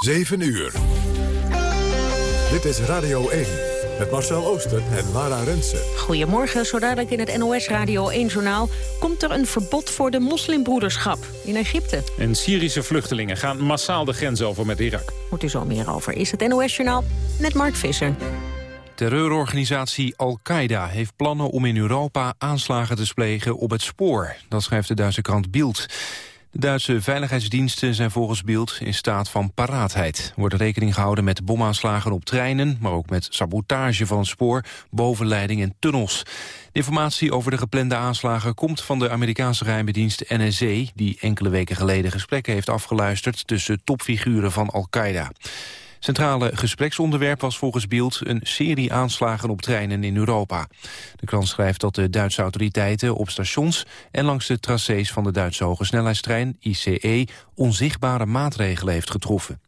7 uur. Dit is Radio 1 met Marcel Oosten en Lara Rensen. Goedemorgen, zo dadelijk in het NOS Radio 1-journaal... komt er een verbod voor de moslimbroederschap in Egypte. En Syrische vluchtelingen gaan massaal de grens over met Irak. Hoort u zo meer over. Is het NOS-journaal met Mark Visser. Terreurorganisatie Al-Qaeda heeft plannen om in Europa aanslagen te plegen op het spoor. Dat schrijft de Duitse krant Bild. De Duitse veiligheidsdiensten zijn volgens Beeld in staat van paraatheid. Wordt rekening gehouden met bomaanslagen op treinen... maar ook met sabotage van het spoor, bovenleiding en tunnels. De informatie over de geplande aanslagen komt van de Amerikaanse geheime dienst NSE... die enkele weken geleden gesprekken heeft afgeluisterd... tussen topfiguren van Al-Qaeda. Centrale gespreksonderwerp was volgens Beeld een serie aanslagen op treinen in Europa. De krant schrijft dat de Duitse autoriteiten op stations en langs de tracés van de Duitse hogesnelheidstrein ICE onzichtbare maatregelen heeft getroffen.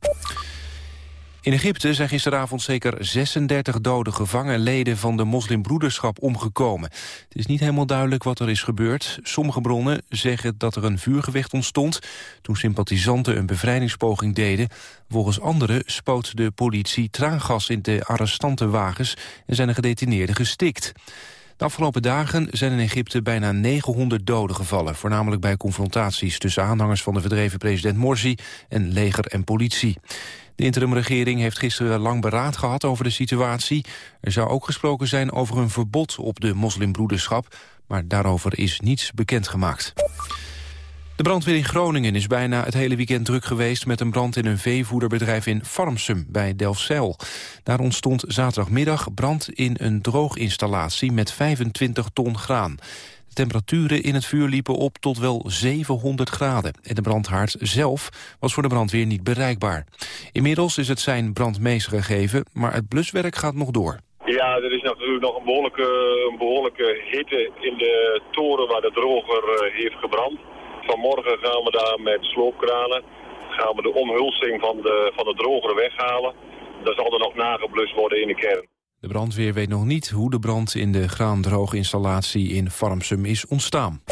In Egypte zijn gisteravond zeker 36 dode gevangen leden van de moslimbroederschap omgekomen. Het is niet helemaal duidelijk wat er is gebeurd. Sommige bronnen zeggen dat er een vuurgevecht ontstond toen sympathisanten een bevrijdingspoging deden. Volgens anderen spoot de politie traangas in de arrestantenwagens en zijn de gedetineerden gestikt. De afgelopen dagen zijn in Egypte bijna 900 doden gevallen... voornamelijk bij confrontaties tussen aanhangers van de verdreven president Morsi... en leger en politie. De interimregering heeft gisteren lang beraad gehad over de situatie. Er zou ook gesproken zijn over een verbod op de moslimbroederschap... maar daarover is niets bekendgemaakt. De brandweer in Groningen is bijna het hele weekend druk geweest... met een brand in een veevoederbedrijf in Farmsum bij Delfzijl. Daar ontstond zaterdagmiddag brand in een drooginstallatie... met 25 ton graan. De temperaturen in het vuur liepen op tot wel 700 graden. En de brandhaard zelf was voor de brandweer niet bereikbaar. Inmiddels is het zijn brandmeester gegeven, maar het bluswerk gaat nog door. Ja, er is natuurlijk nog een behoorlijke, een behoorlijke hitte in de toren waar de droger uh, heeft gebrand. Vanmorgen gaan we daar met sloopkranen gaan we de omhulsing van de, van de droger weghalen. Dan zal er nog nageblust worden in de kern. De brandweer weet nog niet hoe de brand in de graandrooginstallatie in Farmsum is ontstaan.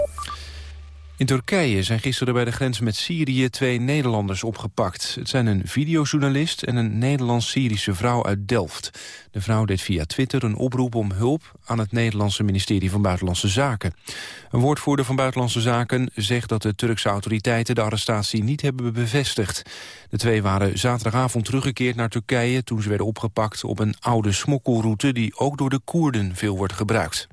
In Turkije zijn gisteren bij de grens met Syrië twee Nederlanders opgepakt. Het zijn een videojournalist en een Nederlands-Syrische vrouw uit Delft. De vrouw deed via Twitter een oproep om hulp aan het Nederlandse ministerie van Buitenlandse Zaken. Een woordvoerder van Buitenlandse Zaken zegt dat de Turkse autoriteiten de arrestatie niet hebben bevestigd. De twee waren zaterdagavond teruggekeerd naar Turkije toen ze werden opgepakt op een oude smokkelroute die ook door de Koerden veel wordt gebruikt.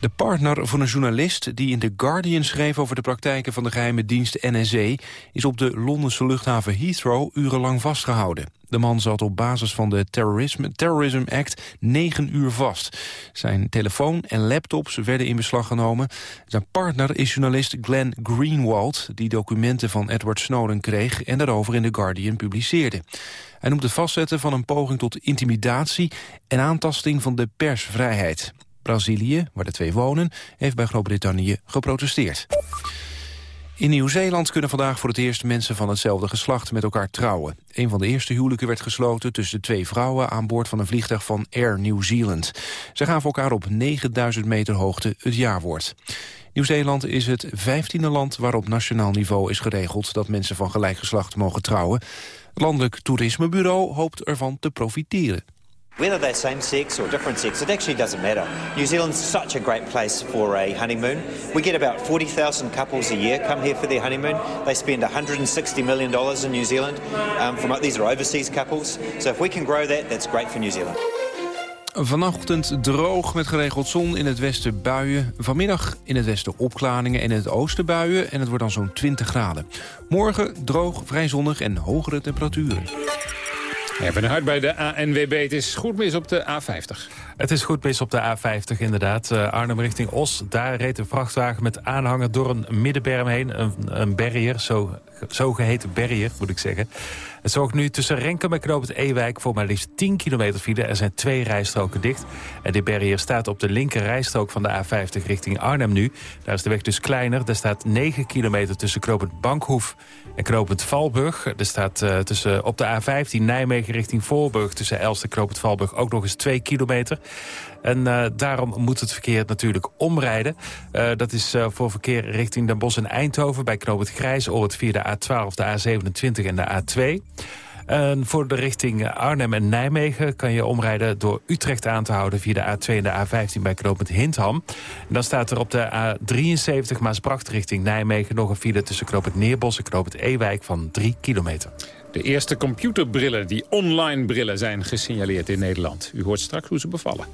De partner van een journalist die in The Guardian schreef over de praktijken van de geheime dienst NSE is op de Londense luchthaven Heathrow urenlang vastgehouden. De man zat op basis van de Terrorism, Terrorism Act negen uur vast. Zijn telefoon en laptops werden in beslag genomen. Zijn partner is journalist Glenn Greenwald... die documenten van Edward Snowden kreeg en daarover in The Guardian publiceerde. Hij noemt het vastzetten van een poging tot intimidatie... en aantasting van de persvrijheid. Brazilië, waar de twee wonen, heeft bij Groot-Brittannië geprotesteerd. In Nieuw-Zeeland kunnen vandaag voor het eerst mensen van hetzelfde geslacht met elkaar trouwen. Een van de eerste huwelijken werd gesloten tussen twee vrouwen aan boord van een vliegtuig van Air New Zealand. Ze gaven elkaar op 9000 meter hoogte het jaarwoord. Nieuw-Zeeland is het vijftiende land waarop nationaal niveau is geregeld dat mensen van gelijk geslacht mogen trouwen. Landelijk Toerismebureau hoopt ervan te profiteren. Whether they're same sex or different sex, it actually doesn't matter. New Zealand's such a great place for a honeymoon. We get about 40,000 couples a year come here for their honeymoon. They spend $160 million in New Zealand. Um, from, these are overseas couples. So if we can grow that, that's great for New Zealand. Vanochtend droog met geregeld zon in het westen buien. Vanmiddag in het westen opklaringen en in het oosten buien. En het wordt dan zo'n 20 graden. Morgen droog, vrij zonnig en hogere temperaturen. Ben hard bij de ANWB. Het is goed mis op de A50. Het is goed mis op de A50 inderdaad. Uh, Arnhem richting Os. Daar reed een vrachtwagen met aanhanger door een middenberm heen. Een, een barrier, zo, zogeheten barrier moet ik zeggen. Het zorgt nu tussen Renkum en Knoop het Ewijk voor maar liefst 10 kilometer file. Er zijn twee rijstroken dicht. En die barrier staat op de linker rijstrook van de A50 richting Arnhem nu. Daar is de weg dus kleiner. Er staat 9 kilometer tussen Knoop Bankhoef en Knoop Valburg. Er staat uh, tussen, op de A15 Nijmegen richting Voorburg tussen Elst en Valburg ook nog eens 2 kilometer. En uh, daarom moet het verkeer natuurlijk omrijden. Uh, dat is uh, voor verkeer richting Den Bosch en Eindhoven... bij Knoop het Grijs, het via de A12, de A27 en de A2. En voor de richting Arnhem en Nijmegen kan je omrijden door Utrecht aan te houden via de A2 en de A15 bij knooppunt Hindham. En dan staat er op de A73 Maasbracht richting Nijmegen nog een file tussen knooppunt Neerbos en knooppunt Ewijk van 3 kilometer. De eerste computerbrillen, die online brillen, zijn gesignaleerd in Nederland. U hoort straks hoe ze bevallen.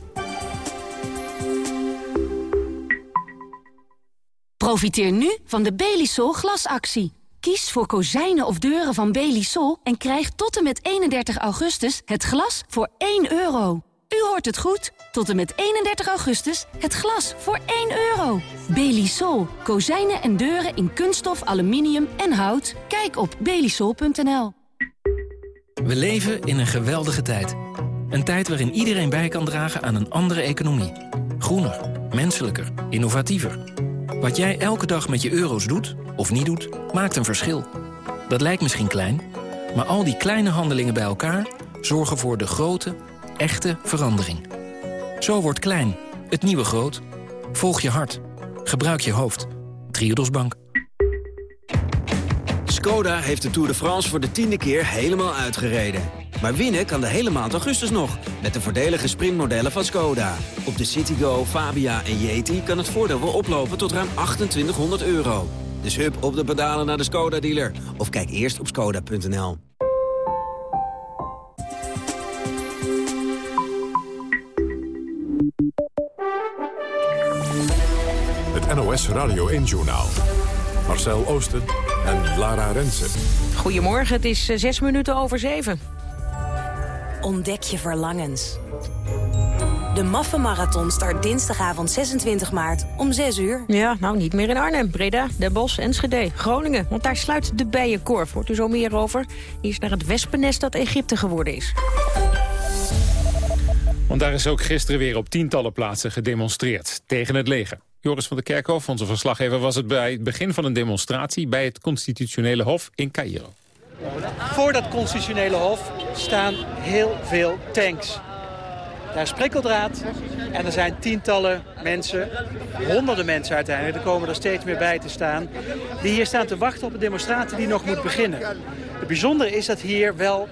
Profiteer nu van de Belisol glasactie. Kies voor kozijnen of deuren van Belisol en krijg tot en met 31 augustus het glas voor 1 euro. U hoort het goed. Tot en met 31 augustus het glas voor 1 euro. Belisol. Kozijnen en deuren in kunststof, aluminium en hout. Kijk op belisol.nl. We leven in een geweldige tijd. Een tijd waarin iedereen bij kan dragen aan een andere economie. Groener, menselijker, innovatiever. Wat jij elke dag met je euro's doet, of niet doet, maakt een verschil. Dat lijkt misschien klein, maar al die kleine handelingen bij elkaar... zorgen voor de grote, echte verandering. Zo wordt klein, het nieuwe groot. Volg je hart. Gebruik je hoofd. Triodos Bank. Skoda heeft de Tour de France voor de tiende keer helemaal uitgereden. Maar winnen kan de hele maand augustus nog, met de voordelige sprintmodellen van Skoda. Op de Citigo, Fabia en Yeti kan het voordeel wel oplopen tot ruim 2800 euro. Dus hup op de pedalen naar de Skoda-dealer. Of kijk eerst op skoda.nl. Het NOS Radio 1-journaal. Marcel Oosten en Lara Rensen. Goedemorgen, het is eh, zes minuten over zeven. Ontdek je verlangens. De Maffenmarathon start dinsdagavond 26 maart om 6 uur. Ja, nou niet meer in Arnhem, Breda, Den Bosch, Enschede, Groningen. Want daar sluit de Bijenkorf. Hoort u zo meer over? Hier is naar het wespennest dat Egypte geworden is. Want daar is ook gisteren weer op tientallen plaatsen gedemonstreerd tegen het leger. Joris van der Kerkhof, onze verslaggever, was het bij het begin van een demonstratie... bij het Constitutionele Hof in Cairo. Voor dat Constitutionele Hof staan heel veel tanks. Daar is prikkeldraad en er zijn tientallen mensen, honderden mensen uiteindelijk... er komen er steeds meer bij te staan... die hier staan te wachten op een demonstratie die nog moet beginnen. Het bijzondere is dat hier wel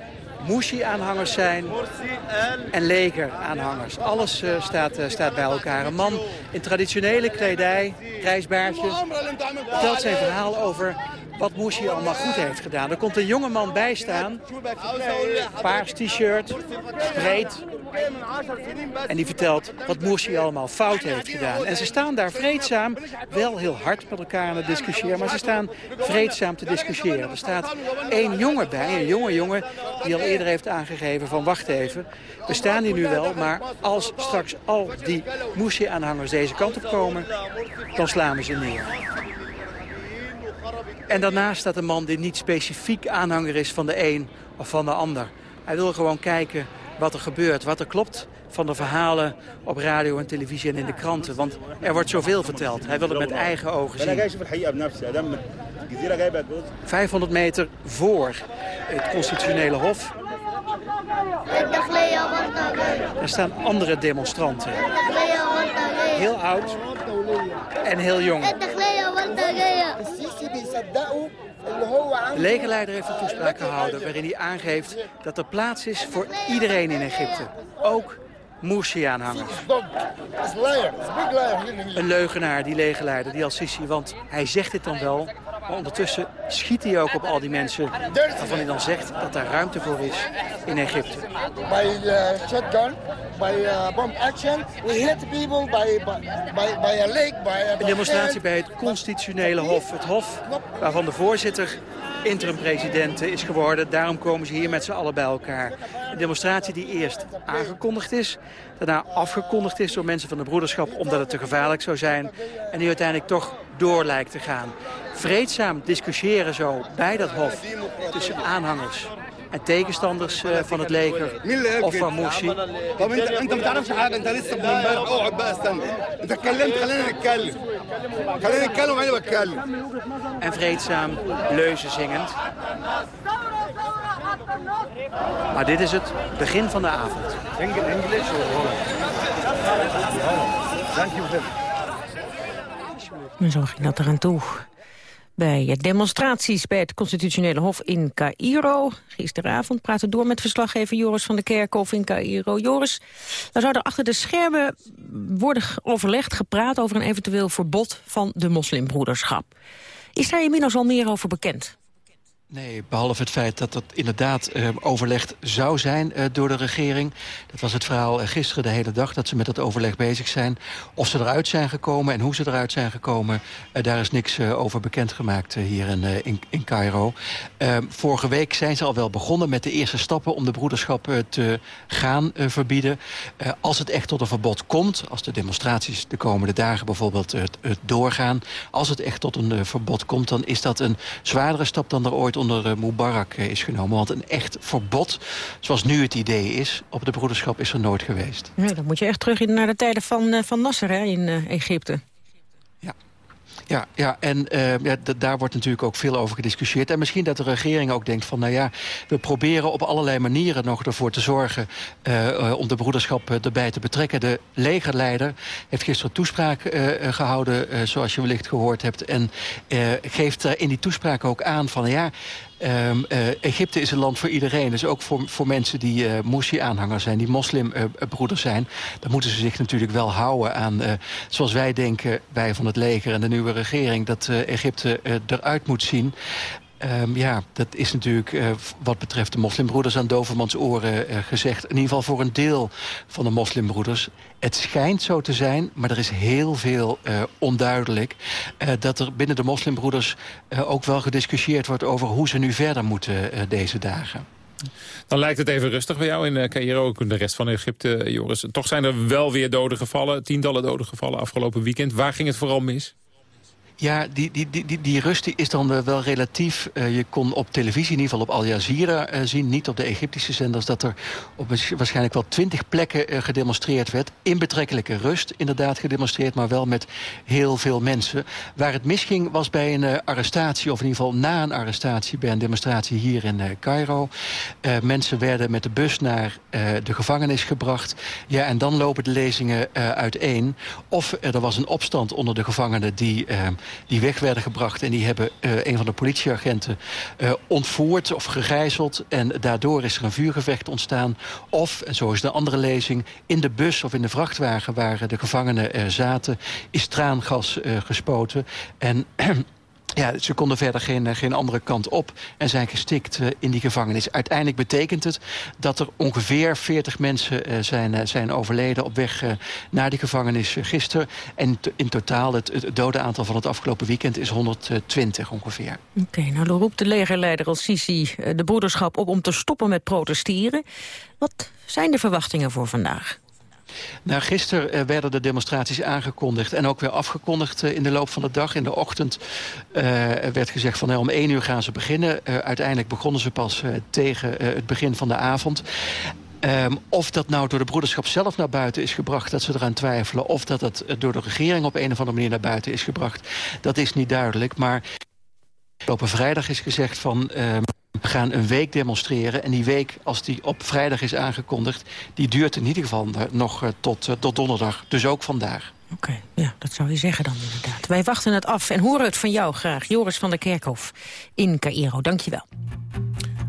Mushi-aanhangers zijn en leger-aanhangers. Alles uh, staat, uh, staat bij elkaar. Een man in traditionele kledij, reisbaardje, vertelt zijn verhaal over wat Mushi allemaal goed heeft gedaan. Er komt een jonge man bij staan, paars t-shirt, breed. En die vertelt wat Mushi allemaal fout heeft gedaan. En ze staan daar vreedzaam, wel heel hard met elkaar aan het discussiëren... maar ze staan vreedzaam te discussiëren. Er staat één jongen bij, een jonge jongen, die al eerder heeft aangegeven van... wacht even, we staan hier nu wel, maar als straks al die Mushi-aanhangers deze kant op komen... dan slaan we ze neer. En daarnaast staat een man die niet specifiek aanhanger is van de een of van de ander. Hij wil gewoon kijken wat er gebeurt, wat er klopt van de verhalen op radio en televisie en in de kranten. Want er wordt zoveel verteld. Hij wil het met eigen ogen zien. 500 meter voor het constitutionele hof. Er staan andere demonstranten. Heel oud en heel jong. De legerleider heeft een toespraak gehouden waarin hij aangeeft dat er plaats is voor iedereen in Egypte. Ook Morsi-aanhangers. Een leugenaar, die legerleider, die Al-Sisi, want hij zegt het dan wel... maar ondertussen schiet hij ook op al die mensen waarvan hij dan zegt dat daar ruimte voor is in Egypte. By uh, shotgun, by uh, bomb action, we hit people by, by, by a lake, by a... Een demonstratie bij het constitutionele hof. Het hof waarvan de voorzitter interim-president is geworden. Daarom komen ze hier met z'n allen bij elkaar. Een demonstratie die eerst aangekondigd is, daarna afgekondigd is door mensen van de broederschap omdat het te gevaarlijk zou zijn. En die uiteindelijk toch door lijkt te gaan. Vreedzaam discussiëren zo bij dat hof tussen aanhangers en tegenstanders uh, van het leger of van Morsi. En vreedzaam leuzen zingend. Maar dit is het begin van de avond. Dank wel. En zo ging dat eraan toe. Bij demonstraties bij het Constitutionele Hof in Cairo. Gisteravond praten door met verslaggever Joris van der Kerkhof in Cairo. Joris, daar zou er achter de schermen worden overlegd, gepraat... over een eventueel verbod van de moslimbroederschap. Is daar inmiddels al meer over bekend? Nee, behalve het feit dat dat inderdaad uh, overlegd zou zijn uh, door de regering. Dat was het verhaal uh, gisteren de hele dag dat ze met dat overleg bezig zijn. Of ze eruit zijn gekomen en hoe ze eruit zijn gekomen... daar is niks over bekendgemaakt hier in, in, in Cairo. vorige week zijn ze al wel begonnen met de eerste stappen... om de broederschap te gaan verbieden. als het echt tot een verbod komt, als de demonstraties de komende dagen bijvoorbeeld doorgaan... als het echt tot een verbod komt, dan is dat een zwaardere stap dan er ooit onder uh, Mubarak uh, is genomen. Want een echt verbod, zoals nu het idee is... op de broederschap is er nooit geweest. Dan moet je echt terug in, naar de tijden van, uh, van Nasser hè, in Egypte. Ja, ja en uh, ja, daar wordt natuurlijk ook veel over gediscussieerd. En misschien dat de regering ook denkt van... nou ja, we proberen op allerlei manieren nog ervoor te zorgen... Uh, om de broederschap erbij te betrekken. De legerleider heeft gisteren toespraak gehouden... zoals je wellicht gehoord hebt. En geeft in die toespraak ook aan van... ja, Um, uh, Egypte is een land voor iedereen. Dus ook voor, voor mensen die uh, Morsi-aanhangers zijn, die moslimbroeders uh, zijn. Dan moeten ze zich natuurlijk wel houden aan, zoals wij denken, wij van het leger en de nieuwe regering, dat Egypte eruit moet zien. Um, ja, dat is natuurlijk uh, wat betreft de moslimbroeders aan Dovermans oren uh, gezegd. In ieder geval voor een deel van de moslimbroeders. Het schijnt zo te zijn, maar er is heel veel uh, onduidelijk... dat er binnen de moslimbroeders ook wel gediscussieerd wordt... over hoe ze nu verder moeten deze dagen. Dan lijkt het even rustig bij jou in Cairo, ook in de rest van Egypte, Joris. Toch zijn er wel weer doden gevallen, tientallen doden gevallen afgelopen weekend. Waar ging het vooral mis? Ja, die, die, die, die rust is dan wel relatief. Uh, je kon op televisie, in ieder geval op Al Jazeera uh, zien... niet op de Egyptische zenders... dat er op waarschijnlijk wel twintig plekken uh, gedemonstreerd werd. In betrekkelijke rust inderdaad gedemonstreerd... maar wel met heel veel mensen. Waar het misging was bij een arrestatie... of in ieder geval na een arrestatie bij een demonstratie hier in Cairo. mensen werden met de bus naar de gevangenis gebracht. Ja, en dan lopen de lezingen uiteen. Of er was een opstand onder de gevangenen... die die weg werden gebracht. En die hebben uh, een van de politieagenten uh, ontvoerd of gegijzeld. En daardoor is er een vuurgevecht ontstaan. Of, en zo is de andere lezing, in de bus of in de vrachtwagen waar de gevangenen uh, zaten... is traangas gespoten. En Ja, ze konden verder geen, eh, geen andere kant op en zijn gestikt uh, in die gevangenis. Uiteindelijk betekent het dat er ongeveer 40 mensen uh, zijn, zijn overleden op weg naar die gevangenis gisteren. En in totaal het, het dode aantal van het afgelopen weekend is 120 ongeveer. Oké, nou dan roept de legerleider al-Sisi de broederschap op om te stoppen met protesteren. Wat zijn de verwachtingen voor vandaag? Nou, gisteren uh, werden de demonstraties aangekondigd en ook weer afgekondigd uh, in de loop van de dag. In de ochtend uh, werd gezegd van nou, om één uur gaan ze beginnen. uiteindelijk begonnen ze pas tegen het begin van de avond. Um, of dat nou door de broederschap zelf naar buiten is gebracht... dat ze eraan twijfelen. Of dat het door de regering op een of andere manier naar buiten is gebracht. Dat is niet duidelijk. Maar afgelopen vrijdag is gezegd van... Um, we gaan een week demonstreren. En die week, als die op vrijdag is aangekondigd... die duurt in ieder geval nog uh, tot, uh, tot donderdag. Dus ook vandaag. Oké, okay, ja, dat zou je zeggen dan inderdaad. Wij wachten het af en horen het van jou graag. Joris van der Kerkhof in Cairo. Dank je wel.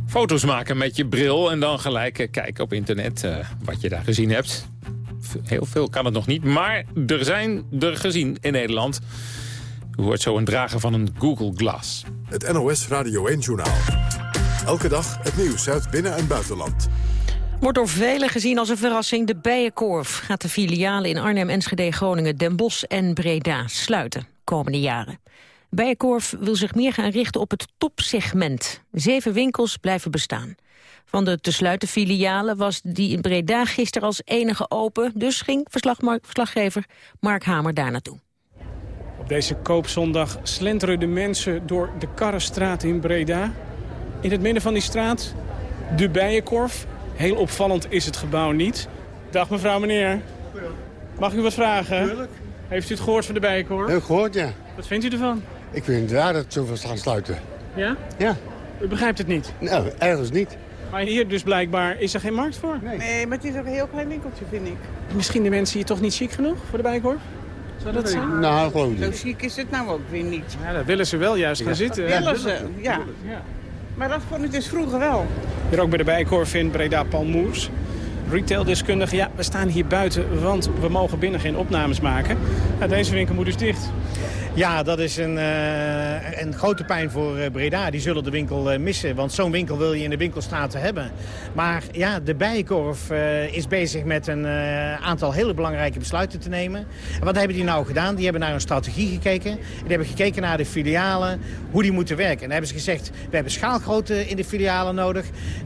Foto's maken met je bril en dan gelijk kijken op internet uh, wat je daar gezien hebt. Heel veel kan het nog niet, maar er zijn er gezien in Nederland. U hoort zo een drager van een Google Glass. Het NOS Radio 1-journaal. Elke dag het nieuws uit binnen- en buitenland. Wordt door velen gezien als een verrassing. De Bijenkorf gaat de filialen in Arnhem, Enschede, Groningen, Den Bosch en Breda sluiten komende jaren. Bijenkorf wil zich meer gaan richten op het topsegment. Zeven winkels blijven bestaan. Van de te sluiten filialen was die in Breda gisteren als enige open. Dus ging verslaggever Mark Hamer daar naartoe. Op deze koopzondag slenteren de mensen door de Karrenstraat in Breda. In het midden van die straat de Bijenkorf. Heel opvallend is het gebouw niet. Dag mevrouw, meneer. Mag ik u wat vragen? Tuurlijk. Heeft u het gehoord van de Bijenkorf? Heel gehoord, ja. Wat vindt u ervan? Ik vind het raar dat zoveel gaan sluiten. Ja? Ja. U begrijpt het niet? Nou, ergens niet. Maar hier dus blijkbaar is er geen markt voor? Nee, maar het is ook een heel klein winkeltje, vind ik. Misschien de mensen hier toch niet chic genoeg voor de Bijenkorf? Zou dat zijn? Nou, geloof ik Zo chic is het nou ook weer niet. Ja, daar willen ze wel juist gaan zitten. Dat willen ze, ja. Maar dat vond ik dus vroeger wel. Hier ook bij de Bijenkorf in Breda Palmoers. Retaildeskundige, ja, we staan hier buiten, want we mogen binnen geen opnames maken. Deze winkel moet dus dicht. Ja, dat is een, uh, een grote pijn voor uh, Breda. Die zullen de winkel uh, missen, want zo'n winkel wil je in de winkelstraten hebben. Maar ja, de Bijenkorf is bezig met een aantal hele belangrijke besluiten te nemen. En wat hebben die nou gedaan? Die hebben naar een strategie gekeken. Die hebben gekeken naar de filialen, hoe die moeten werken. En dan hebben ze gezegd, we hebben schaalgrootte in de filialen nodig.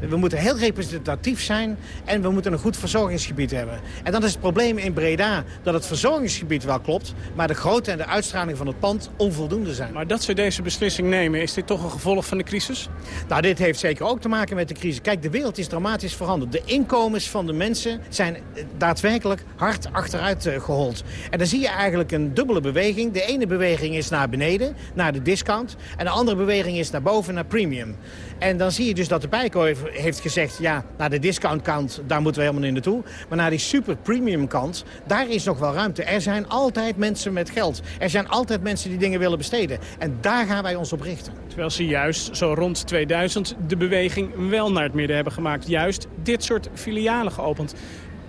We moeten heel representatief zijn en we moeten een goed verzorgingsgebied hebben. En dan is het probleem in Breda dat het verzorgingsgebied wel klopt... maar de grootte en de uitstraling van het pand onvoldoende zijn. Maar dat ze deze beslissing nemen, is dit toch een gevolg van de crisis? Nou, dit heeft zeker ook te maken met de crisis. Kijk, de wereld is dramatisch veranderd. De inkomens van de mensen zijn daadwerkelijk hard achteruit uh, gehold. En dan zie je eigenlijk een dubbele beweging. De ene beweging is naar beneden, naar de discount. En de andere beweging is naar boven, naar premium. En dan zie je dus dat de Bijenkorf heeft gezegd... ja, naar de discountkant, daar moeten we helemaal niet naartoe. Maar naar die super premium kant, daar is nog wel ruimte. Er zijn altijd mensen met geld. Er zijn altijd mensen die dingen willen besteden. En daar gaan wij ons op richten. Terwijl ze juist zo rond 2000 de beweging wel naar het midden hebben gemaakt. Juist dit soort filialen geopend.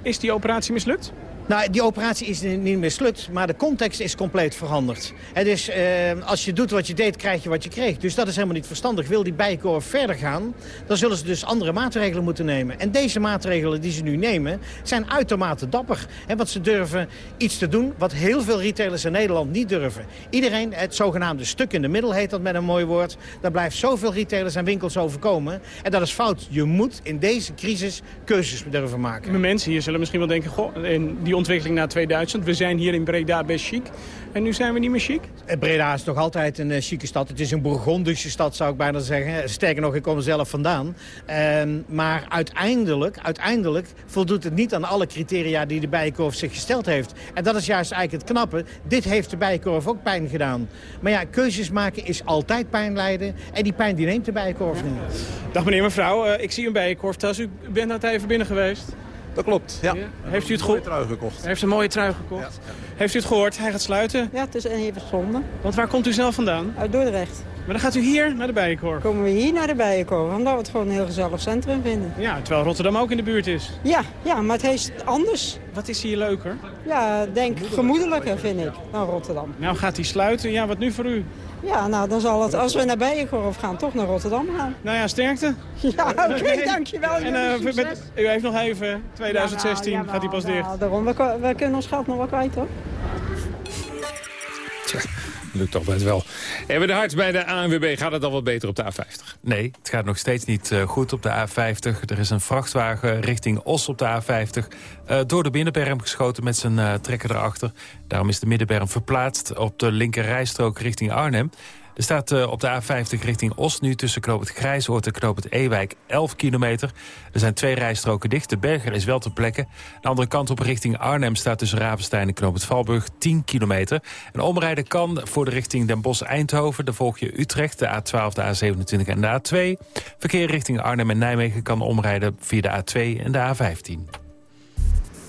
Is die operatie mislukt? Nou, die operatie is niet mislukt, maar de context is compleet veranderd. Het is, eh, als je doet wat je deed, krijg je wat je kreeg. Dus dat is helemaal niet verstandig. Wil die bijkorf verder gaan, dan zullen ze dus andere maatregelen moeten nemen. En deze maatregelen die ze nu nemen, zijn uitermate dapper. En want ze durven iets te doen wat heel veel retailers in Nederland niet durven. Iedereen, het zogenaamde stuk in de middel heet dat met een mooi woord. Daar blijft zoveel retailers en winkels overkomen. En dat is fout. Je moet in deze crisis keuzes durven maken. De mensen hier zullen misschien wel denken, goh, die ontwikkeling naar 2000. We zijn hier in Breda best chic. En nu zijn we niet meer chic? Eh, Breda is toch altijd een uh, chique stad. Het is een Bourgondische stad, zou ik bijna zeggen. Sterker nog, ik kom er zelf vandaan. Uh, maar uiteindelijk, uiteindelijk voldoet het niet aan alle criteria die de Bijenkorf zich gesteld heeft. En dat is juist eigenlijk het knappe. Dit heeft de Bijenkorf ook pijn gedaan. Maar ja, keuzes maken is altijd pijn lijden. En die pijn die neemt de Bijenkorf niet. Dag meneer, mevrouw. Uh, ik zie een Bijenkorf thuis. U bent net even binnen geweest. Dat klopt, ja. Heeft u het gehoord? trui gekocht. Hij heeft een mooie trui gekocht. Heeft u het gehoord? Hij gaat sluiten? Ja, het is even zonde. Want waar komt u zelf vandaan? Uit Dordrecht. Maar dan gaat u hier naar de Bijenkorf? Komen we hier naar de Bijenkorf, omdat we het gewoon een heel gezellig centrum vinden. Ja, terwijl Rotterdam ook in de buurt is. Ja, ja maar het is anders. Wat is hier leuker? Ja, denk gemoedelijker vind ik dan Rotterdam. Nou gaat hij sluiten. Ja, wat nu voor u? Ja, nou dan zal het, als we naar Bijenkorf gaan, toch naar Rotterdam gaan. Nou ja, sterkte. Ja, oké, okay, dankjewel. En uh, met, u heeft nog even, 2016 ja, nou, gaat hij pas nou, dicht. Daarom, we, we, kunnen ons geld nog wel kwijt, hoor. Tja, lukt best wel. Hebben de hart bij de ANWB, gaat het al wat beter op de A50? Nee, het gaat nog steeds niet uh, goed op de A50. Er is een vrachtwagen richting Os op de A50... Uh, door de binnenberm geschoten met zijn uh, trekker erachter. Daarom is de middenberm verplaatst op de linker rijstrook richting Arnhem. Er staat uh, op de A50 richting Os nu tussen Knoop het Grijsoord en Knoop Ewijk 11 kilometer. Er zijn twee rijstroken dicht. De Berger is wel ter plekke. De andere kant op richting Arnhem staat tussen Ravenstein en Knoop Valburg 10 kilometer. En omrijden kan voor de richting Den Bosch-Eindhoven. Dan volg je Utrecht, de A12, de A27 en de A2. Verkeer richting Arnhem en Nijmegen kan omrijden via de A2 en de A15.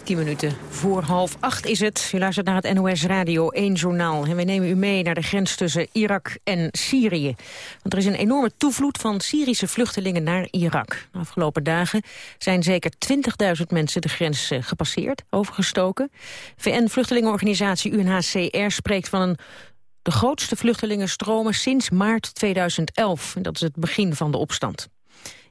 10 minuten voor half acht is het. U luistert naar het NOS Radio 1 Journaal. En we nemen u mee naar de grens tussen Irak en Syrië. Want er is een enorme toevloed van Syrische vluchtelingen naar Irak. De afgelopen dagen zijn zeker 20.000 mensen de grens gepasseerd, overgestoken. VN-vluchtelingenorganisatie UNHCR spreekt van een de grootste vluchtelingenstromen sinds maart 2011. En dat is het begin van de opstand.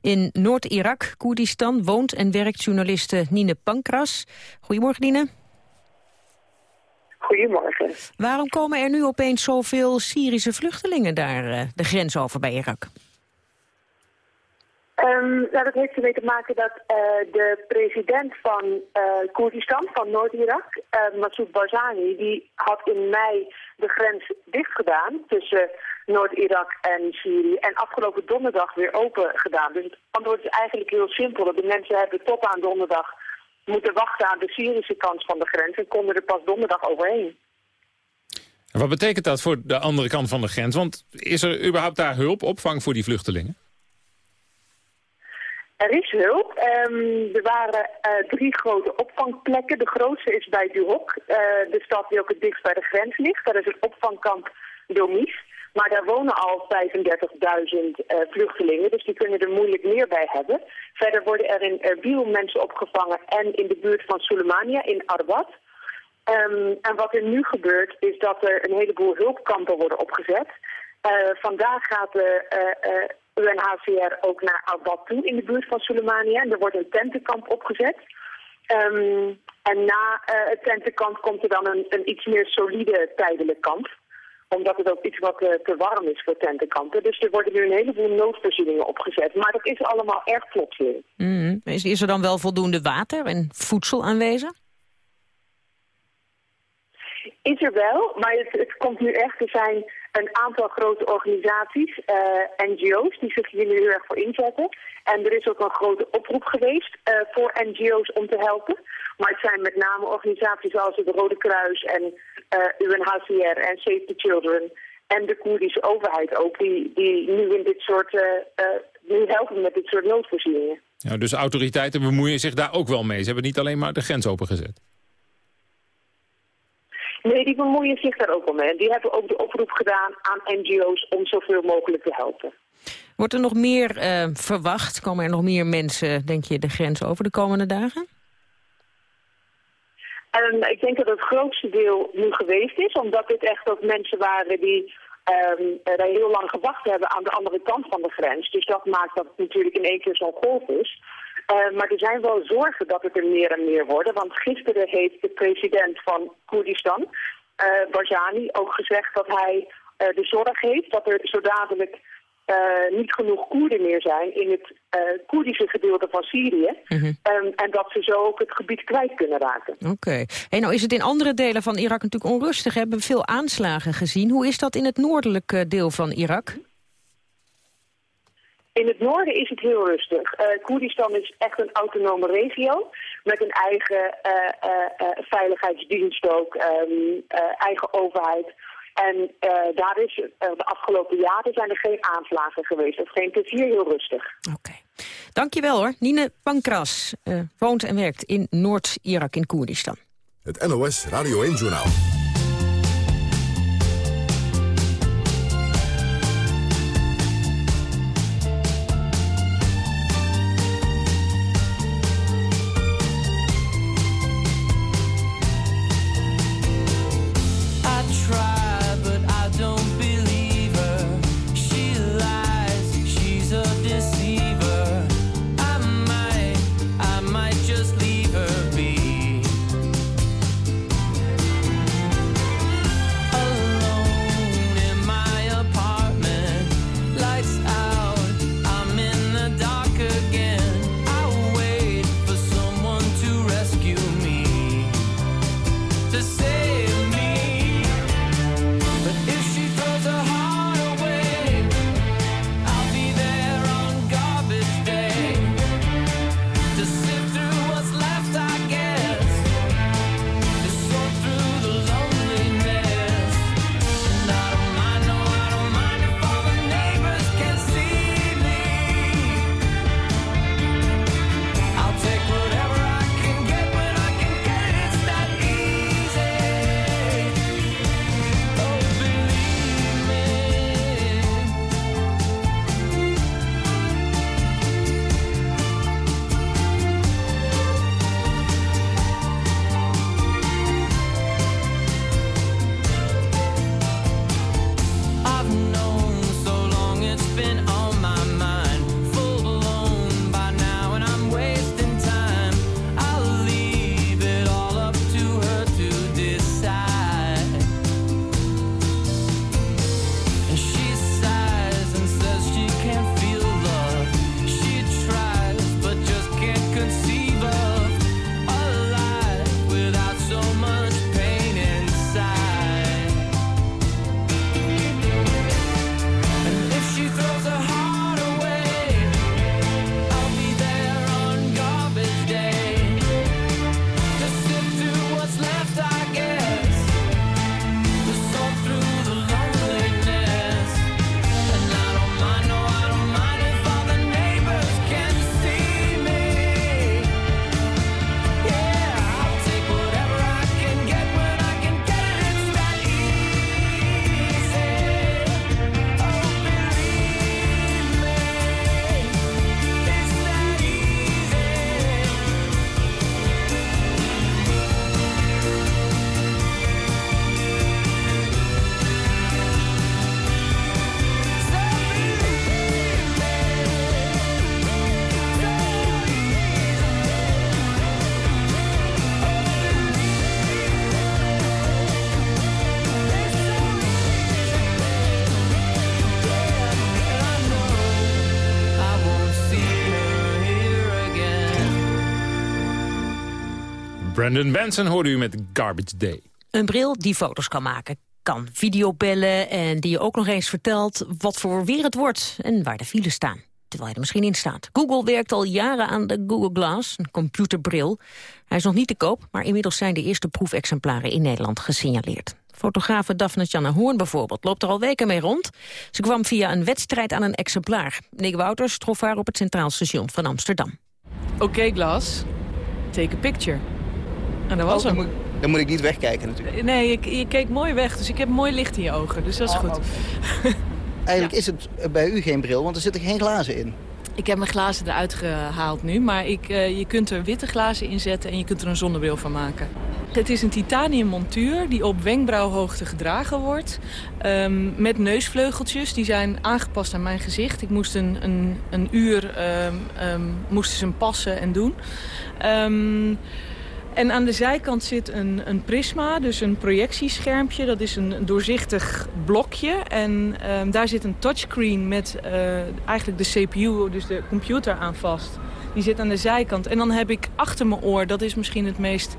In Noord-Irak, Koerdistan, woont en werkt journaliste Nine Pankras. Goedemorgen, Nine. Goedemorgen. Waarom komen er nu opeens zoveel Syrische vluchtelingen daar uh, de grens over bij Irak? Um, nou, dat heeft ermee te maken dat uh, de president van uh, Koerdistan, van Noord-Irak, Massoud Barzani, die had in mei de grens dicht gedaan tussen Noord-Irak en Syrië. En afgelopen donderdag weer open gedaan. Dus het antwoord is eigenlijk heel simpel. Dat de mensen hebben tot aan donderdag moeten wachten aan de Syrische kant van de grens. En konden er pas donderdag overheen. En wat betekent dat voor de andere kant van de grens? Want is er überhaupt daar hulp, opvang voor die vluchtelingen? Er is hulp. Ehm, er waren eh, drie grote opvangplekken. De grootste is bij Duhok, uh, de stad die ook het dichtst bij de grens ligt. Daar is een opvangkamp Domis. Maar daar wonen al 35.000 uh, vluchtelingen, dus die kunnen er moeilijk meer bij hebben. Verder worden er in Erbil mensen opgevangen en in de buurt van Soleimania in Arbat. Um, en wat er nu gebeurt is dat er een heleboel hulpkampen worden opgezet. Uh, vandaag gaat de uh, UNHCR ook naar Arbat toe in de buurt van Soleimania. En er wordt een tentenkamp opgezet. Um, en na het tentenkamp komt er dan een, een iets meer solide tijdelijk kamp omdat het ook iets wat uh, te warm is voor tentenkampen. Dus er worden nu een heleboel noodvoorzieningen opgezet. Maar dat is allemaal erg plotseling. Mm. Is er dan wel voldoende water en voedsel aanwezig? Is er wel, maar het, het komt nu echt. Er zijn een aantal grote organisaties, uh, NGO's, die zich hier nu heel erg voor inzetten. En er is ook een grote oproep geweest uh, voor NGO's om te helpen. Maar het zijn met name organisaties als het Rode Kruis en uh, UNHCR en Save the Children en de Koerdische overheid ook, die, die nu in dit soort, nu helpen met dit soort noodvoorzieningen. Ja, dus autoriteiten bemoeien zich daar ook wel mee. Ze hebben niet alleen maar de grens opengezet. Nee, die bemoeien zich daar ook wel mee. Die hebben ook de oproep gedaan aan NGO's om zoveel mogelijk te helpen. Wordt er nog meer uh, verwacht? Komen er nog meer mensen, denk je, de grens over de komende dagen? Um, ik denk dat het grootste deel nu geweest is, omdat dit echt ook mensen waren die um, daar heel lang gewacht hebben aan de andere kant van de grens. Dus dat maakt dat het natuurlijk in één keer zo'n golf is. Uh, maar er zijn wel zorgen dat het er meer en meer worden. Want gisteren heeft de president van Koerdistan, uh, Barzani, ook gezegd dat hij uh, de zorg heeft dat er zo dadelijk niet genoeg Koerden meer zijn in het Koerdische gedeelte van Syrië. Mm -hmm. um, en dat ze zo ook het gebied kwijt kunnen raken. Oké. Okay. Hey, nou is het in andere delen van Irak natuurlijk onrustig. We hebben veel aanslagen gezien. Hoe is dat in het noordelijke deel van Irak? In het noorden is het heel rustig. Uh, Koerdistan is echt een autonome regio met een eigen uh, uh, veiligheidsdienst ook, um, eigen overheid. En daar is de afgelopen jaren zijn er geen aanslagen geweest. of geen het is hier heel rustig. Oké. Okay. Dankjewel hoor. Nine Pankras woont en werkt in Noord-Irak in Koerdistan. Het NOS Radio 1 Journaal. Brandon Benson hoorde u met Garbage Day. Een bril die foto's kan maken, kan videobellen... en die je ook nog eens vertelt wat voor weer het wordt en waar de files staan. Terwijl je er misschien in staat. Google werkt al jaren aan de Google Glass, een computerbril. Hij is nog niet te koop, maar inmiddels zijn de eerste proefexemplaren in Nederland gesignaleerd. Fotografe Daphne Janne Hoorn bijvoorbeeld loopt er al weken mee rond. Ze kwam via een wedstrijd aan een exemplaar. Nick Wouters trof haar op het Centraal Station van Amsterdam. Oké, Glas, take a picture. En dat was Oh, hem. dan, moet, dan moet ik niet wegkijken natuurlijk. Nee, je, je keek mooi weg, dus ik heb mooi licht in je ogen. Dus dat is goed. Eigenlijk is het bij u geen bril, want er zitten geen glazen in. Ik heb mijn glazen eruit gehaald nu, maar ik, eh, je kunt er witte glazen in zetten en je kunt er een zonnebril van maken. Het is een titanium montuur die op wenkbrauwhoogte gedragen wordt. ehm, met neusvleugeltjes, die zijn aangepast aan mijn gezicht. Ik moest een, een, een uur ehm, ehm, moesten ze hem passen en doen. Ehm, en aan de zijkant zit een, een prisma, dus een projectieschermpje. Dat is een doorzichtig blokje. En ehm, daar zit een touchscreen met eh, eigenlijk de CPU, dus de computer aan vast. Die zit aan de zijkant. En dan heb ik achter mijn oor, dat is misschien het meest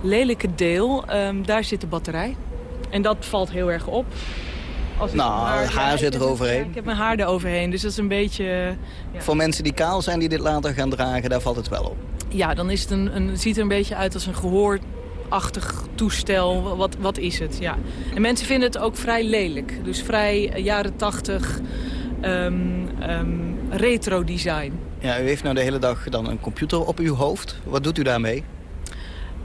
lelijke deel, ehm, daar zit de batterij. En dat valt heel erg op. Als Nou, haar zit er overheen. ik heb mijn haar eroverheen, dus dat is een beetje... ja. Voor mensen die kaal zijn die dit later gaan dragen, daar valt het wel op. Ja, dan is het een, een, ziet er een beetje uit als een gehoorachtig toestel. Wat, wat is het, ja. En mensen vinden het ook vrij lelijk. Dus vrij eh, jaren tachtig ehm, retro design. Ja, u heeft nou de hele dag dan een computer op uw hoofd. Wat doet u daarmee?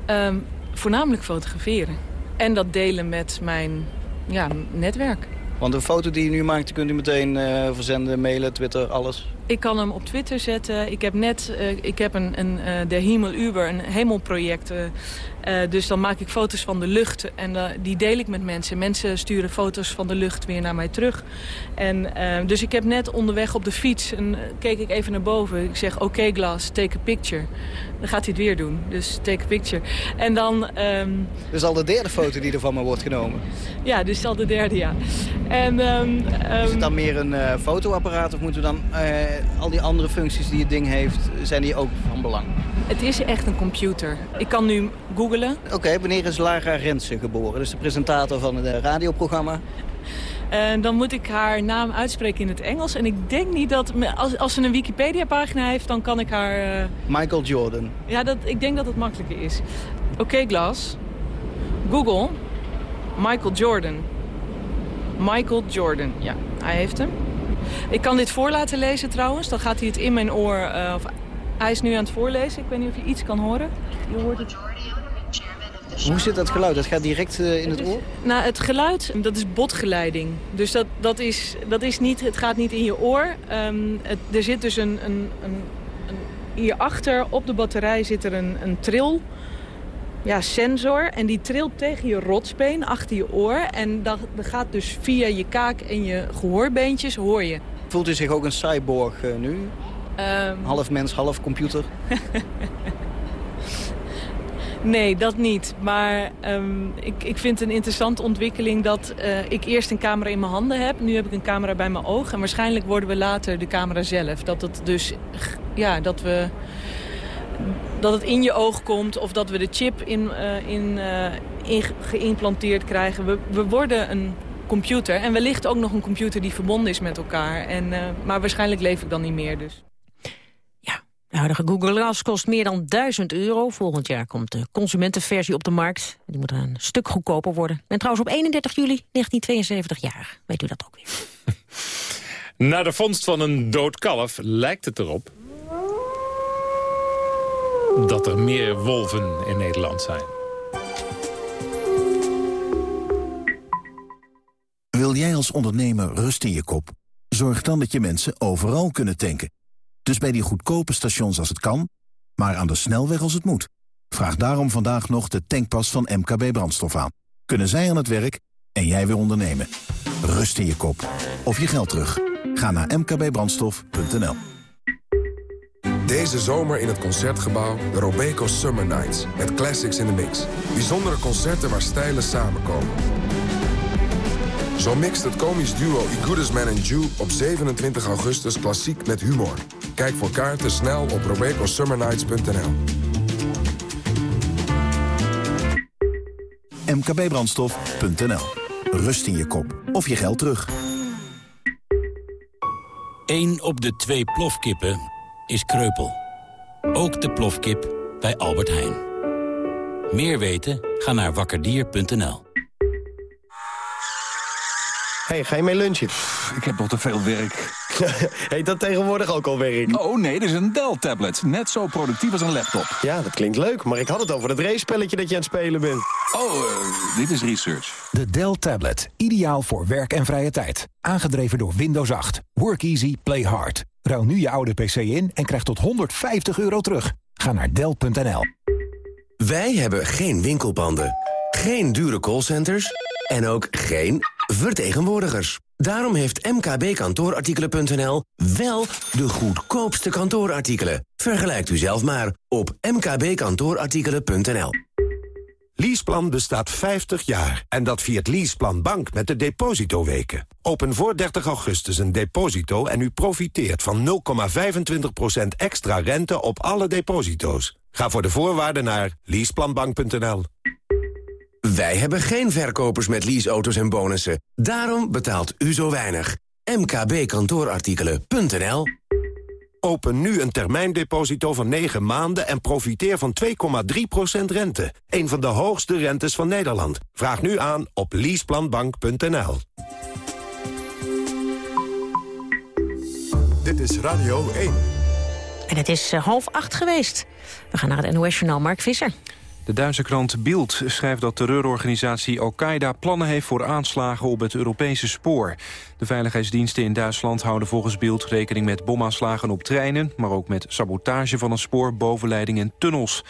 Ehm, voornamelijk fotograferen. En dat delen met mijn ja, netwerk. Want een foto die u nu maakt, kunt u meteen eh, verzenden, mailen, Twitter, alles. Ik kan hem op Twitter zetten. Ik heb net eh, ik heb een, een, eh, de Himmel Uber, een hemelproject. dus dan maak ik foto's van de lucht en die deel ik met mensen. Mensen sturen foto's van de lucht weer naar mij terug. En, dus ik heb net onderweg op de fiets, en, keek ik even naar boven. Ik zeg, oké Glas, take a picture. Dan gaat hij het weer doen, dus take a picture. En dan... ehm, Dat is al de derde foto die er van me wordt genomen. ja, dus al de derde, ja. En, ehm, Is ehm, het dan meer een eh, fotoapparaat of moeten we dan eh, al die andere functies die het ding heeft, zijn die ook van belang? het is echt een computer. Ik kan nu googlen. Oké, wanneer is Lara Rensen geboren? Dus de presentator van het eh, radioprogramma. En dan moet ik haar naam uitspreken in het Engels. En ik denk niet dat... Als, als ze een Wikipedia-pagina heeft, dan kan ik haar... eh, Michael Jordan. ja, dat, ik denk dat het makkelijker is. Oké, Glas. Google. Michael Jordan. Michael Jordan, ja. Hij heeft hem. Ik kan dit voor laten lezen trouwens. Dan gaat hij het in mijn oor... eh, of, hij is nu aan het voorlezen. Ik weet niet of je iets kan horen. Je hoort het. Hoe zit dat geluid? Dat gaat direct eh, in het oor? Nou, het geluid, dat is botgeleiding. Dus dat, dat, is, dat is niet, het gaat niet in je oor. Ehm, het, er zit dus een, een, een, een... Hierachter op de batterij zit er een, een tril... Ja, sensor. En die trilt tegen je rotsbeen achter je oor. En dat, dat gaat dus via je kaak en je gehoorbeentjes, hoor je. Voelt u zich ook een cyborg eh, nu? Ehm, Half mens, half computer? Nee, dat niet. Maar ehm, ik, ik vind een interessante ontwikkeling dat eh, ik eerst een camera in mijn handen heb. Nu heb ik een camera bij mijn oog. En waarschijnlijk worden we later de camera zelf. Dat het dus, ja, dat we... Dat het in je oog komt of dat we de chip in, eh, in, eh, geïmplanteerd krijgen. We, we worden een computer. En wellicht ook nog een computer die verbonden is met elkaar. En, maar waarschijnlijk leef ik dan niet meer dus. De huidige Google Glass kost meer dan 1000 euro. Volgend jaar komt de consumentenversie op de markt. Die moet een stuk goedkoper worden. En trouwens op 31 juli 1972 jaar. Weet u dat ook weer. Na de vondst van een dood kalf lijkt het erop... dat er meer wolven in Nederland zijn. Wil jij als ondernemer rust in je kop? Zorg dan dat je mensen overal kunnen tanken. Dus bij die goedkope stations als het kan, maar aan de snelweg als het moet. Vraag daarom vandaag nog de tankpas van MKB Brandstof aan. Kunnen zij aan het werk en jij weer ondernemen. Rust in je kop. Of je geld terug. Ga naar mkbbrandstof.nl Deze zomer in het Concertgebouw de Robeco Summer Nights. Met classics in the mix. Bijzondere concerten waar stijlen samenkomen. Zo mixt het komisch duo I Goodest Man and Jew op 27 augustus klassiek met humor. Kijk voor kaarten snel op robecosummernights.nl mkbbrandstof.nl. Rust in je kop of je geld terug. 1 op de twee plofkippen is kreupel. Ook de plofkip bij Albert Heijn. Meer weten? Ga naar wakkerdier.nl. Hey, ga je mee lunchen? Ik heb nog te veel werk. Heet dat tegenwoordig ook al werk? Oh nee, dit is een Dell-tablet. Net zo productief als een laptop. Ja, dat klinkt leuk, maar ik had het over het race-spelletje dat je aan het spelen bent. Oh, uh, dit is research. De Dell Tablet. Ideaal voor werk en vrije tijd. Aangedreven door Windows 8. Work easy, play hard. Ruil nu je oude PC in en krijg tot 150 euro terug. Ga naar Dell.nl. Wij hebben geen winkelpanden, geen dure callcenters en ook geen vertegenwoordigers. Daarom heeft mkbkantoorartikelen.nl wel de goedkoopste kantoorartikelen. Vergelijkt u zelf maar op mkbkantoorartikelen.nl. Leaseplan bestaat 50 jaar en dat viert Leaseplan Bank met de depositoweken. Open voor 30 augustus een deposito en u profiteert van 0,25% extra rente op alle deposito's. Ga voor de voorwaarden naar leaseplanbank.nl. Wij hebben geen verkopers met leaseauto's en bonussen. Daarom betaalt u zo weinig. mkbkantoorartikelen.nl Open nu een termijndeposito van 9 maanden en profiteer van 2,3% rente. Een van de hoogste rentes van Nederland. Vraag nu aan op leaseplanbank.nl. Dit is Radio 1. En het is uh, half acht geweest. We gaan naar het NOS-journaal Mark Visser. De Duitse krant Bild schrijft dat terreurorganisatie Al-Qaeda plannen heeft voor aanslagen op het Europese spoor. De veiligheidsdiensten in Duitsland houden volgens Bild rekening met bomaanslagen op treinen, maar ook met sabotage van een spoor, bovenleiding en tunnels.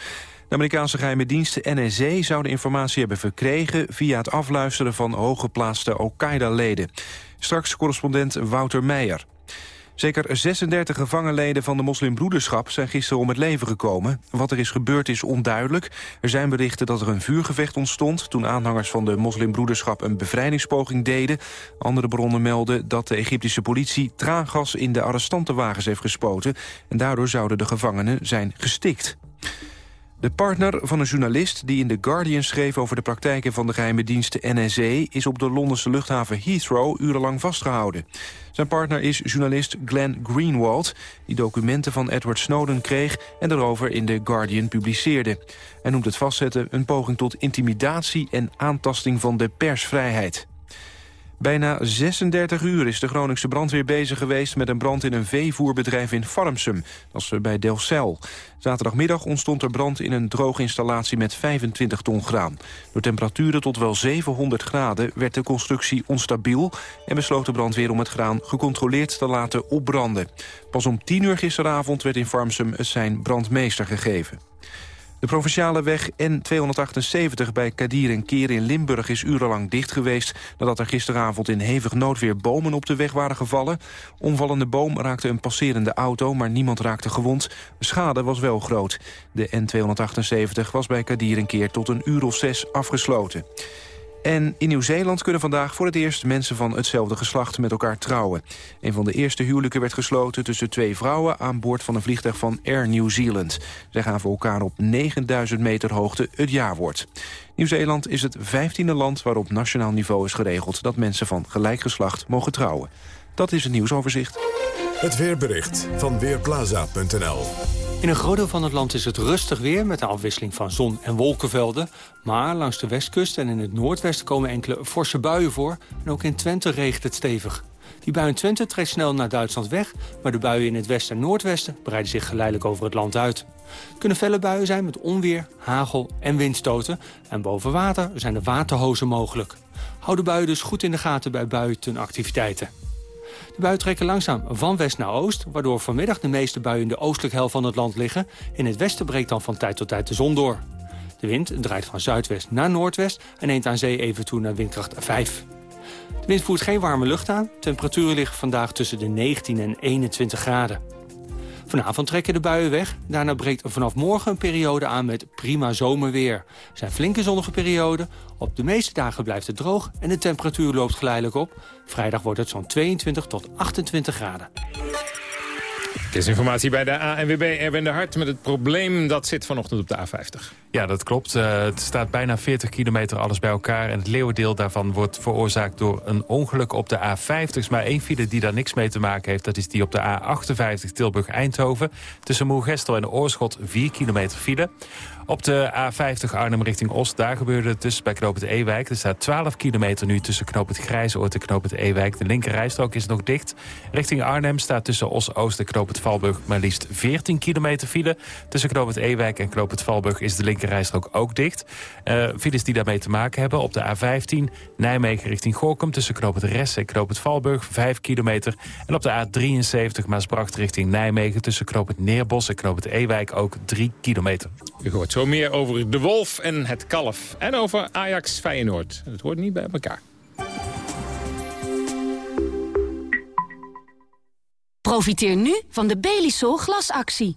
De Amerikaanse geheime dienst NSA zou de informatie hebben verkregen via het afluisteren van hooggeplaatste Al-Qaeda-leden. Straks correspondent Wouter Meijer. Zeker 36 gevangenleden van de moslimbroederschap zijn gisteren om het leven gekomen. Wat er is gebeurd is onduidelijk. Er zijn berichten dat er een vuurgevecht ontstond... toen aanhangers van de moslimbroederschap een bevrijdingspoging deden. Andere bronnen melden dat de Egyptische politie traangas in de arrestantenwagens heeft gespoten. En daardoor zouden de gevangenen zijn gestikt. De partner van een journalist die in The Guardian schreef... over de praktijken van de geheime dienst NSA... is op de Londense luchthaven Heathrow urenlang vastgehouden. Zijn partner is journalist Glenn Greenwald... die documenten van Edward Snowden kreeg... en daarover in The Guardian publiceerde. Hij noemt het vastzetten een poging tot intimidatie... en aantasting van de persvrijheid. Bijna 36 uur is de Groningse brandweer bezig geweest... met een brand in een veevoerbedrijf in Farmsum. Dat is bij Delfzijl. Zaterdagmiddag ontstond er brand in een drooginstallatie met 25 ton graan. Door temperaturen tot wel 700 graden werd de constructie onstabiel... en besloot de brandweer om het graan gecontroleerd te laten opbranden. Pas om 10 uur gisteravond werd in Farmsum het zijn brandmeester gegeven. De provinciale weg N278 bij Kadir en Keer in Limburg is urenlang dicht geweest... nadat er gisteravond in hevig noodweer bomen op de weg waren gevallen. Omvallende boom raakte een passerende auto, maar niemand raakte gewond. De schade was wel groot. De N278 was bij Kadir en Keer tot een uur of zes afgesloten. En in Nieuw-Zeeland kunnen vandaag voor het eerst mensen van hetzelfde geslacht met elkaar trouwen. Een van de eerste huwelijken werd gesloten tussen twee vrouwen aan boord van een vliegtuig van Air New Zealand. Zij gaven elkaar op 9000 meter hoogte het jaarwoord. Nieuw-Zeeland is het vijftiende land waarop nationaal niveau is geregeld dat mensen van gelijk geslacht mogen trouwen. Dat is het nieuwsoverzicht. Het weerbericht van Weerplaza.nl in een groot deel van het land is het rustig weer met een afwisseling van zon- en wolkenvelden. Maar langs de westkust en in het noordwesten komen enkele forse buien voor. En ook in Twente regent het stevig. Die bui in Twente trekt snel naar Duitsland weg... maar de buien in het westen en noordwesten breiden zich geleidelijk over het land uit. Het kunnen felle buien zijn met onweer, hagel en windstoten. En boven water zijn er waterhozen mogelijk. Hou de buien dus goed in de gaten bij buitenactiviteiten. De buien trekken langzaam van west naar oost... waardoor vanmiddag de meeste buien in de oostelijke helft van het land liggen. In het westen breekt dan van tijd tot tijd de zon door. De wind draait van zuidwest naar noordwest... en neemt aan zee even toe naar windkracht 5. De wind voert geen warme lucht aan. Temperaturen liggen vandaag tussen de 19 en 21 graden. Vanavond trekken de buien weg. Daarna breekt vanaf morgen een periode aan met prima zomerweer. Er zijn flinke zonnige perioden. Op de meeste dagen blijft het droog en de temperatuur loopt geleidelijk op. Vrijdag wordt het zo'n 22 tot 28 graden. informatie bij de ANWB Erwin de Hart met het probleem dat zit vanochtend op de A50. Ja, dat klopt. Uh, het staat bijna 40 kilometer alles bij elkaar. En het leeuwendeel daarvan wordt veroorzaakt door een ongeluk op de A50. is maar één file die daar niks mee te maken heeft. Dat is die op de A58 Tilburg-Eindhoven. Tussen Moergestel en Oorschot 4 kilometer file. Op de A50 Arnhem richting Oost, daar gebeurde het dus bij Knoop het Ewijk. Er staat 12 kilometer nu tussen Knoop het Grijzoord en Knoop het Ewijk. De linkerrijstrook is nog dicht. Richting Arnhem staat tussen Os-Oost en Knoop het Valburg maar liefst 14 kilometer file. Tussen Knoop het Ewijk en Knoop het Valburg is de linkerrijstrook ook dicht. Uh, files die daarmee te maken hebben op de A15 Nijmegen richting Gorkum... tussen Knoop het Ress en Knoop het Valburg 5 kilometer. En op de A73 Maasbracht richting Nijmegen... tussen Knoop het Neerbos en Knoop het Ewijk ook 3 kilometer. U hoort zo meer over de wolf en het kalf. En over Ajax Feyenoord. Het hoort niet bij elkaar. Profiteer nu van de Belisol glasactie.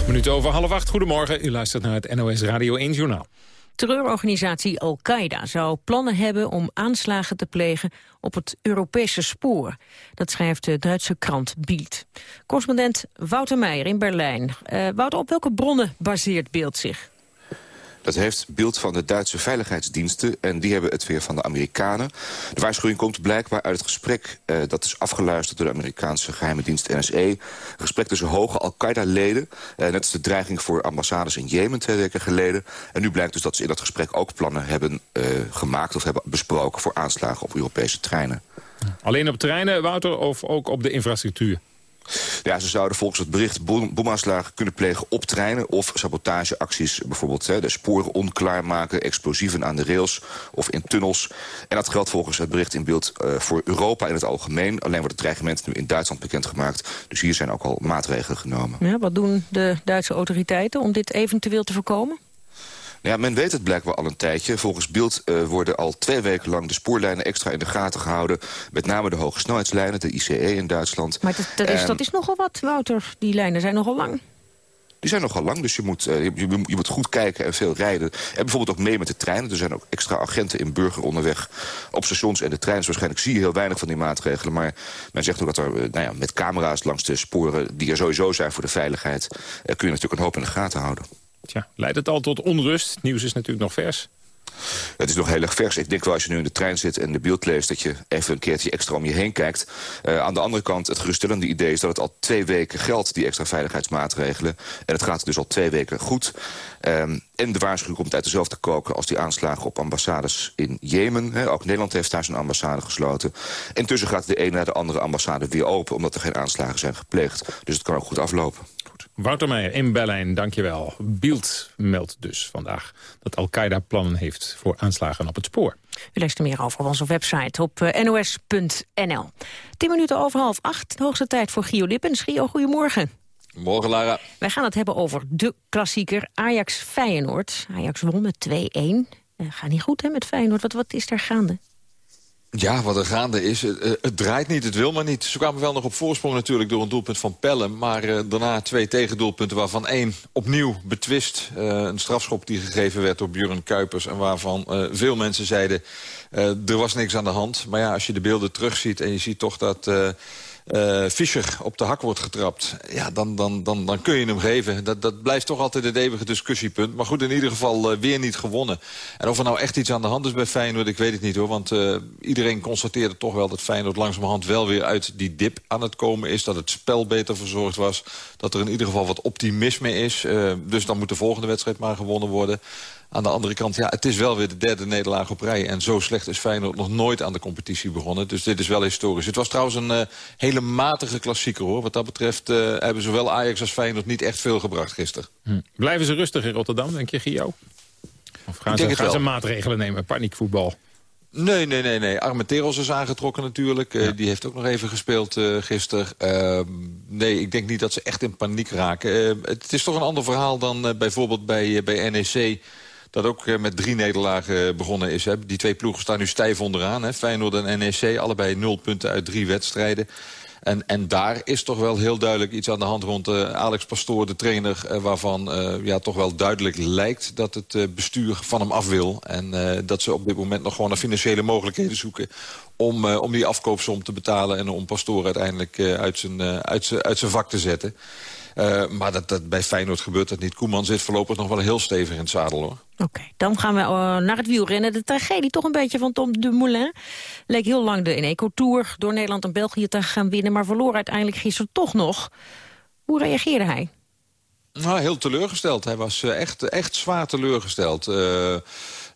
Acht minuten over half acht. Goedemorgen. U luistert naar het NOS Radio 1 Journaal. Terreurorganisatie Al-Qaeda zou plannen hebben om aanslagen te plegen op het Europese spoor. Dat schrijft de Duitse krant Bild. Correspondent Wouter Meijer in Berlijn. Uh, Wouter, op welke bronnen baseert Bild zich? Dat heeft beeld van de Duitse veiligheidsdiensten en die hebben het weer van de Amerikanen. De waarschuwing komt blijkbaar uit het gesprek, uh, dat is afgeluisterd door de Amerikaanse geheime dienst NSE. Een gesprek tussen hoge Al-Qaeda-leden, uh, net als de dreiging voor ambassades in Jemen twee weken geleden. En nu blijkt dus dat ze in dat gesprek ook plannen hebben uh, gemaakt of hebben besproken voor aanslagen op Europese treinen. Alleen op treinen, Wouter, of ook op de infrastructuur? Ja, ze zouden volgens het bericht bomaanslagen kunnen plegen op treinen... of sabotageacties, bijvoorbeeld hè, de sporen onklaar maken... explosieven aan de rails of in tunnels. En dat geldt volgens het bericht in beeld uh, voor Europa in het algemeen. Alleen wordt het dreigement nu in Duitsland bekendgemaakt. Dus hier zijn ook al maatregelen genomen. Ja, wat doen de Duitse autoriteiten om dit eventueel te voorkomen? Ja, men weet het blijkbaar al een tijdje. Volgens Beeld uh, worden al twee weken lang de spoorlijnen extra in de gaten gehouden. Met name de hoge snelheidslijnen, de ICE in Duitsland. Maar dat, dat, is, dat is nogal wat, Wouter. Die lijnen zijn nogal lang. Die zijn nogal lang, dus je moet, uh, je, je, je, moet goed kijken en veel rijden. En bijvoorbeeld ook mee met de treinen. Er zijn ook extra agenten in burger onderweg op stations en de treinen. Waarschijnlijk zie je heel weinig van die maatregelen. Maar men zegt ook dat er uh, nou ja, met camera's langs de sporen... die er sowieso zijn voor de veiligheid... Uh, kun je natuurlijk een hoop in de gaten houden. Tja, leidt het al tot onrust? Het nieuws is natuurlijk nog vers. Het is nog heel erg vers. Ik denk wel als je nu in de trein zit en de beeld leest... dat je even een keertje extra om je heen kijkt. Uh, aan de andere kant, het geruststellende idee is dat het al twee weken geldt... die extra veiligheidsmaatregelen. En het gaat dus al twee weken goed. Um, en de waarschuwing komt uit dezelfde koken als die aanslagen op ambassades in Jemen. Ook Nederland heeft daar zijn ambassade gesloten. Intussen gaat de een naar de andere ambassade weer open... omdat er geen aanslagen zijn gepleegd. Dus het kan ook goed aflopen. Wouter Meijer in Berlijn, dankjewel. Bild meldt dus vandaag dat Al-Qaeda plannen heeft voor aanslagen op het spoor. U leest er meer over op onze website op uh, nos.nl. Tien minuten over half acht, de hoogste tijd voor Gio Lippens. Gio, goedemorgen. Morgen, Lara. Wij gaan het hebben over de klassieker Ajax-Feyenoord. Ajax won met 2-1. Uh, gaat niet goed hè, met Feyenoord. Wat, wat is daar gaande? Ja, wat er gaande is, het, het, draait niet, het wil maar niet. Ze kwamen wel nog op voorsprong natuurlijk door een doelpunt van Pellem. Maar uh, daarna twee tegendoelpunten waarvan één opnieuw betwist. Een strafschop die gegeven werd door Björn Kuipers. En waarvan veel mensen zeiden, er was niks aan de hand. Maar ja, als je de beelden terugziet en je ziet toch dat... uh, Fischer op de hak wordt getrapt... ja, dan, dan, dan, dan kun je hem geven. Dat, dat blijft toch altijd het eeuwige discussiepunt. Maar goed, in ieder geval uh, weer niet gewonnen. En of er nou echt iets aan de hand is bij Feyenoord, ik weet het niet hoor. Want uh, iedereen constateerde toch wel dat Feyenoord langzamerhand wel weer uit die dip aan het komen is. Dat het spel beter verzorgd was. Dat er in ieder geval wat optimisme is. dus dan moet de volgende wedstrijd maar gewonnen worden. Aan de andere kant, ja, het is wel weer de derde nederlaag op rij. En zo slecht is Feyenoord nog nooit aan de competitie begonnen. Dus dit is wel historisch. Het was trouwens een uh, hele matige klassieker, hoor. Wat dat betreft uh, hebben zowel Ajax als Feyenoord niet echt veel gebracht gisteren. Hm. Blijven ze rustig in Rotterdam, denk je, Gio? Of gaan, ze, gaan ze maatregelen nemen, paniekvoetbal? Nee, nee, nee, nee. Armenteros is aangetrokken natuurlijk. Uh, die heeft ook nog even gespeeld uh, gisteren. Uh, nee, ik denk niet dat ze echt in paniek raken. het is toch een ander verhaal dan bijvoorbeeld bij, bij NEC dat ook eh, met drie nederlagen begonnen is. Hè. Die twee ploegen staan nu stijf onderaan. Hè. Feyenoord en NEC, allebei nul punten uit drie wedstrijden. En, en daar is toch wel heel duidelijk iets aan de hand rond uh, Alex Pastoor, de trainer... Waarvan ja, toch wel duidelijk lijkt dat het bestuur van hem af wil. En dat ze op dit moment nog gewoon naar financiële mogelijkheden zoeken... om, om die afkoopsom te betalen en om Pastoor uiteindelijk uit, zijn, uit, uit zijn vak te zetten. Uh, maar dat, dat, bij Feyenoord gebeurt dat niet. Koeman zit voorlopig nog wel heel stevig in het zadel, hoor. Oké, dan gaan we uh, naar het wielrennen. De tragedie toch een beetje van Tom Dumoulin. Leek heel lang de Eneco Tour door Nederland en België te gaan winnen... maar verloor uiteindelijk gisteren toch nog. Hoe reageerde hij? Nou, heel teleurgesteld. Hij was uh, echt, echt zwaar teleurgesteld. Uh,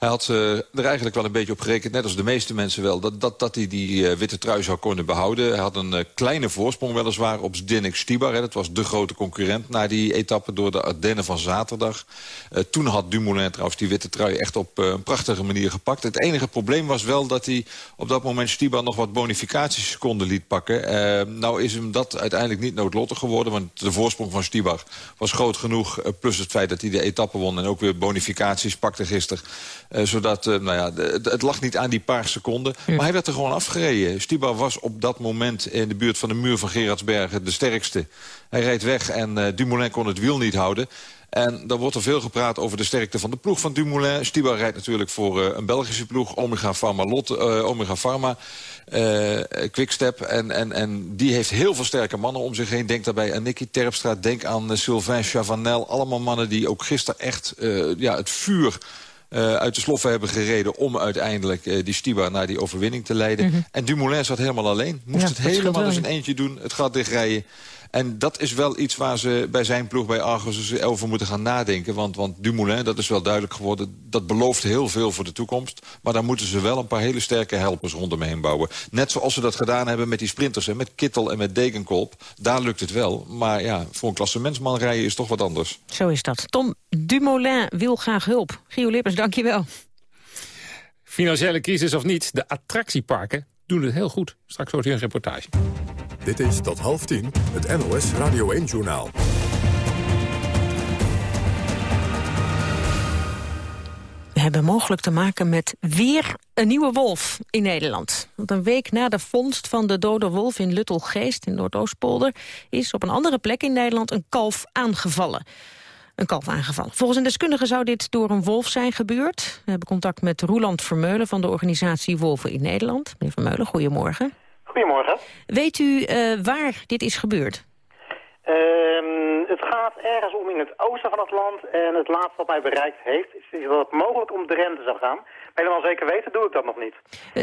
hij had uh, er eigenlijk wel een beetje op gerekend, net als de meeste mensen wel... dat, dat, dat hij die uh, witte trui zou kunnen behouden. Hij had een uh, kleine voorsprong weliswaar op Zdenek Stibar. Hè. Dat was de grote concurrent na die etappe door de Ardennen van zaterdag. toen had Dumoulin trouwens die witte trui echt op een prachtige manier gepakt. Het enige probleem was wel dat hij op dat moment Stibar nog wat bonificatieseconden liet pakken. nou is hem dat uiteindelijk niet noodlottig geworden... want de voorsprong van Stibar was groot genoeg. plus het feit dat hij de etappe won en ook weer bonificaties pakte gisteren... Uh, zodat, uh, nou ja, het lag niet aan die paar seconden. Maar hij werd er gewoon afgereden. Stibar was op dat moment in de buurt van de muur van Gerardsbergen de sterkste. Hij reed weg en uh, Dumoulin kon het wiel niet houden. En dan wordt er veel gepraat over de sterkte van de ploeg van Dumoulin. Stibar rijdt natuurlijk voor uh, een Belgische ploeg, Omega Pharma, Lot, uh, Omega Pharma, uh, Quickstep. En, en, en die heeft heel veel sterke mannen om zich heen. Denk daarbij aan Nicky Terpstra, denk aan Sylvain Chavanel. Allemaal mannen die ook gisteren echt ja, het vuur uh, uit de sloffen hebben gereden... om uiteindelijk uh, die Stiba naar die overwinning te leiden. Mm -hmm. En Dumoulin zat helemaal alleen. Moest ja, het helemaal in zijn eentje doen, het gat dichtrijden. En dat is wel iets waar ze bij zijn ploeg bij Argos over moeten gaan nadenken. Want, want Dumoulin, dat is wel duidelijk geworden... dat belooft heel veel voor de toekomst. Maar dan moeten ze wel een paar hele sterke helpers rondom heen bouwen. Net zoals ze dat gedaan hebben met die sprinters. Hè, met Kittel en met Degenkolb. Daar lukt het wel. Maar ja, voor een klassementsman rijden is toch wat anders. Zo is dat. Tom Dumoulin wil graag hulp. Gio Lippers, dank je wel. Financiële crisis of niet, de attractieparken doen het heel goed. Straks hoort u een reportage. Dit is tot half tien het NOS Radio 1-journaal. We hebben mogelijk te maken met weer een nieuwe wolf in Nederland. Want een week na de vondst van de dode wolf in Luttelgeest in Noordoostpolder... is op een andere plek in Nederland een kalf aangevallen. Een kalf aangevallen. Volgens een deskundige zou dit door een wolf zijn gebeurd. We hebben contact met Roeland Vermeulen van de organisatie Wolven in Nederland. Meneer Vermeulen, goedemorgen. Goedemorgen. Weet u uh, waar dit is gebeurd? Uh, het gaat ergens om in het oosten van het land. En het laatste wat mij bereikt heeft, is dat het mogelijk om Drenthe zou gaan. Maar helemaal zeker weten doe ik dat nog niet.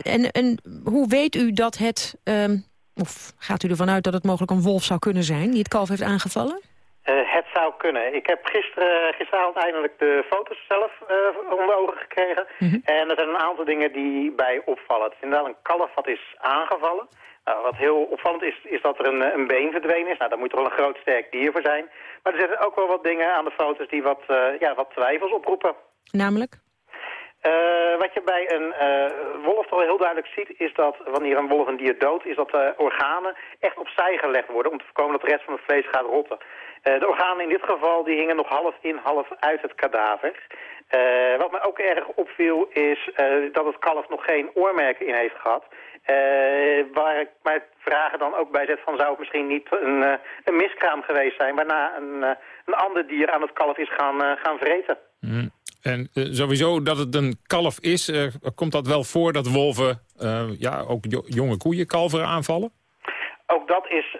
En, en hoe weet u dat het, um, of gaat u ervan uit dat het mogelijk een wolf zou kunnen zijn die het kalf heeft aangevallen? Uh, het zou kunnen. Ik heb gisteren, gisteravond eindelijk de foto's zelf uh, onder ogen gekregen. Mm -hmm. En er zijn een aantal dingen die bij opvallen. Het is inderdaad een kalf wat is aangevallen. Nou, wat heel opvallend is, is dat er een, een been verdwenen is. Nou, daar moet er wel een groot sterk dier voor zijn. Maar er zitten ook wel wat dingen aan de foto's die wat, uh, ja, wat twijfels oproepen. Namelijk? Uh, wat je bij een uh, wolf toch heel duidelijk ziet, is dat wanneer een wolf een dier doodt, is dat de organen echt opzij gelegd worden om te voorkomen dat de rest van het vlees gaat rotten. De organen in dit geval die hingen nog half in, half uit het kadaver. Wat me ook erg opviel is dat het kalf nog geen oormerken in heeft gehad. waar ik mijn vragen dan ook bij zet van zou het misschien niet een, een miskraam geweest zijn... waarna een, een ander dier aan het kalf is gaan, gaan vreten. Mm. En sowieso dat het een kalf is, komt dat wel voor dat wolven ja, ook jonge koeien kalveren aanvallen? ook dat is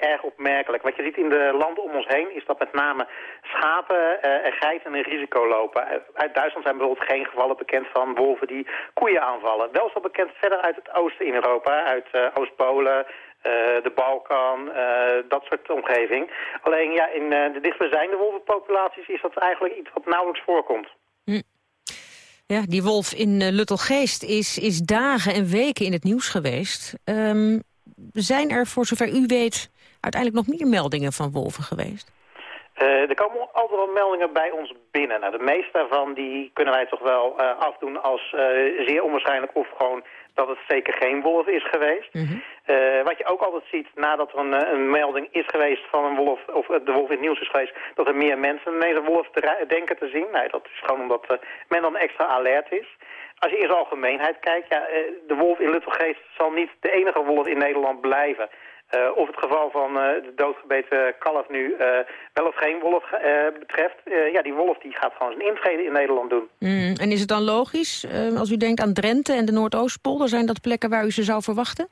erg opmerkelijk. Wat je ziet in de landen om ons heen is dat met name schapen en geiten een risico lopen. Uit Duitsland zijn bijvoorbeeld geen gevallen bekend van wolven die koeien aanvallen. Wel is dat bekend verder uit het oosten in Europa, uit Oost-Polen, de Balkan, dat soort omgeving. Alleen ja, in de dichtstbijzijnde wolvenpopulaties is dat eigenlijk iets wat nauwelijks voorkomt. Hm. Ja, die wolf in Luttelgeest is, is dagen en weken in het nieuws geweest. Um, zijn er, voor zover u weet, uiteindelijk nog meer meldingen van wolven geweest? Uh, er komen altijd wel meldingen bij ons binnen. Nou, de meeste daarvan die kunnen wij toch wel uh, afdoen als uh, zeer onwaarschijnlijk of gewoon dat het zeker geen wolf is geweest. Mm -hmm. wat je ook altijd ziet nadat er een, een, melding is geweest van een wolf, of de wolf in het nieuws is geweest, dat er meer mensen ineens een wolf te denken te zien. Nou, dat is gewoon omdat men dan extra alert is. Als je in zijn algemeenheid kijkt, ja, de wolf in Luttelgeest zal niet de enige wolf in Nederland blijven. Uh, of het geval van uh, de doodgebeten kalf nu uh, wel of geen wolf betreft. ja, die wolf die gaat gewoon zijn intrede in Nederland doen. Mm, en is het dan logisch, als u denkt aan Drenthe en de Noordoostpolder... zijn dat plekken waar u ze zou verwachten?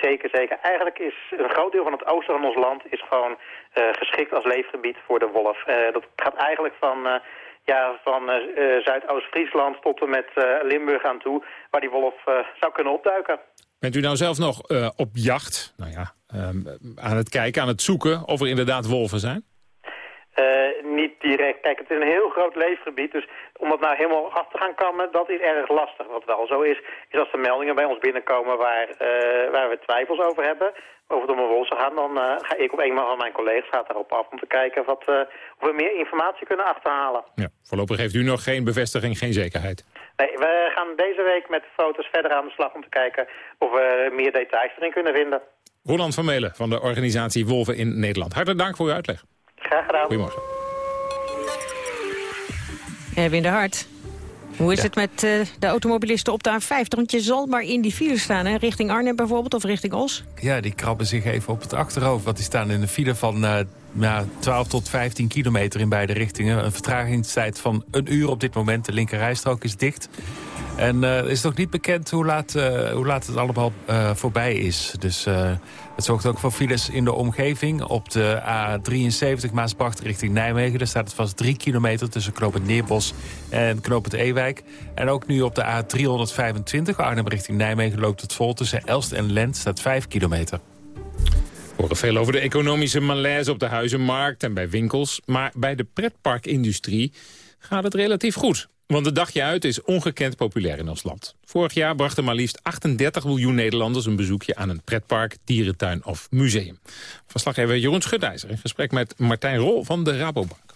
zeker, zeker. Eigenlijk is een groot deel van het oosten van ons land... is gewoon geschikt als leefgebied voor de wolf. dat gaat eigenlijk van ja, van Zuidoost-Friesland tot en met Limburg aan toe... waar die wolf zou kunnen opduiken. Bent u nou zelf nog uh, op jacht, nou ja, um, aan het kijken, aan het zoeken of er inderdaad wolven zijn? Uh, niet direct. Kijk, het is een heel groot leefgebied, dus om dat nou helemaal af te gaan kammen, dat is erg lastig. Wat wel zo is, is als er meldingen bij ons binnenkomen waar, uh, waar we twijfels over hebben, over het om een wolf gaan, dan ga ik op eenmaal van mijn collega's gaat daarop af om te kijken wat, of we meer informatie kunnen achterhalen. Ja, voorlopig heeft u nog geen bevestiging, geen zekerheid. Nee, we gaan deze week met foto's verder aan de slag om te kijken of we meer details erin kunnen vinden. Roland van Melen van de organisatie Wolven in Nederland. Hartelijk dank voor uw uitleg. Graag gedaan. Goedemorgen. Erwin de Hart. Hoe is het met uh, de automobilisten op de A50? Want je zal maar in die file staan, hè? richting Arnhem bijvoorbeeld of richting Os. Ja, die krabben zich even op het achterhoofd. Want die staan in een file van uh, ja, 12 tot 15 kilometer in beide richtingen. Een vertragingstijd van een uur op dit moment. De linkerrijstrook is dicht. En uh, is nog niet bekend hoe laat, uh, hoe laat het allemaal uh, voorbij is. Dus het zorgt ook voor files in de omgeving. Op de A73 Maasbracht richting Nijmegen. Daar staat het vast 3 kilometer tussen knooppunt Neerbos en knooppunt Ewijk. En ook nu op de A325 Arnhem richting Nijmegen loopt het vol. Tussen Elst en Lent staat 5 kilometer. We horen veel over de economische malaise op de huizenmarkt en bij winkels. Maar bij de pretparkindustrie gaat het relatief goed. Want de dagje uit is ongekend populair in ons land. Vorig jaar brachten maar liefst 38 miljoen Nederlanders een bezoekje aan een pretpark, dierentuin of museum. Verslaggever Jeroen Schutijzer in gesprek met Martijn Rol van de Rabobank.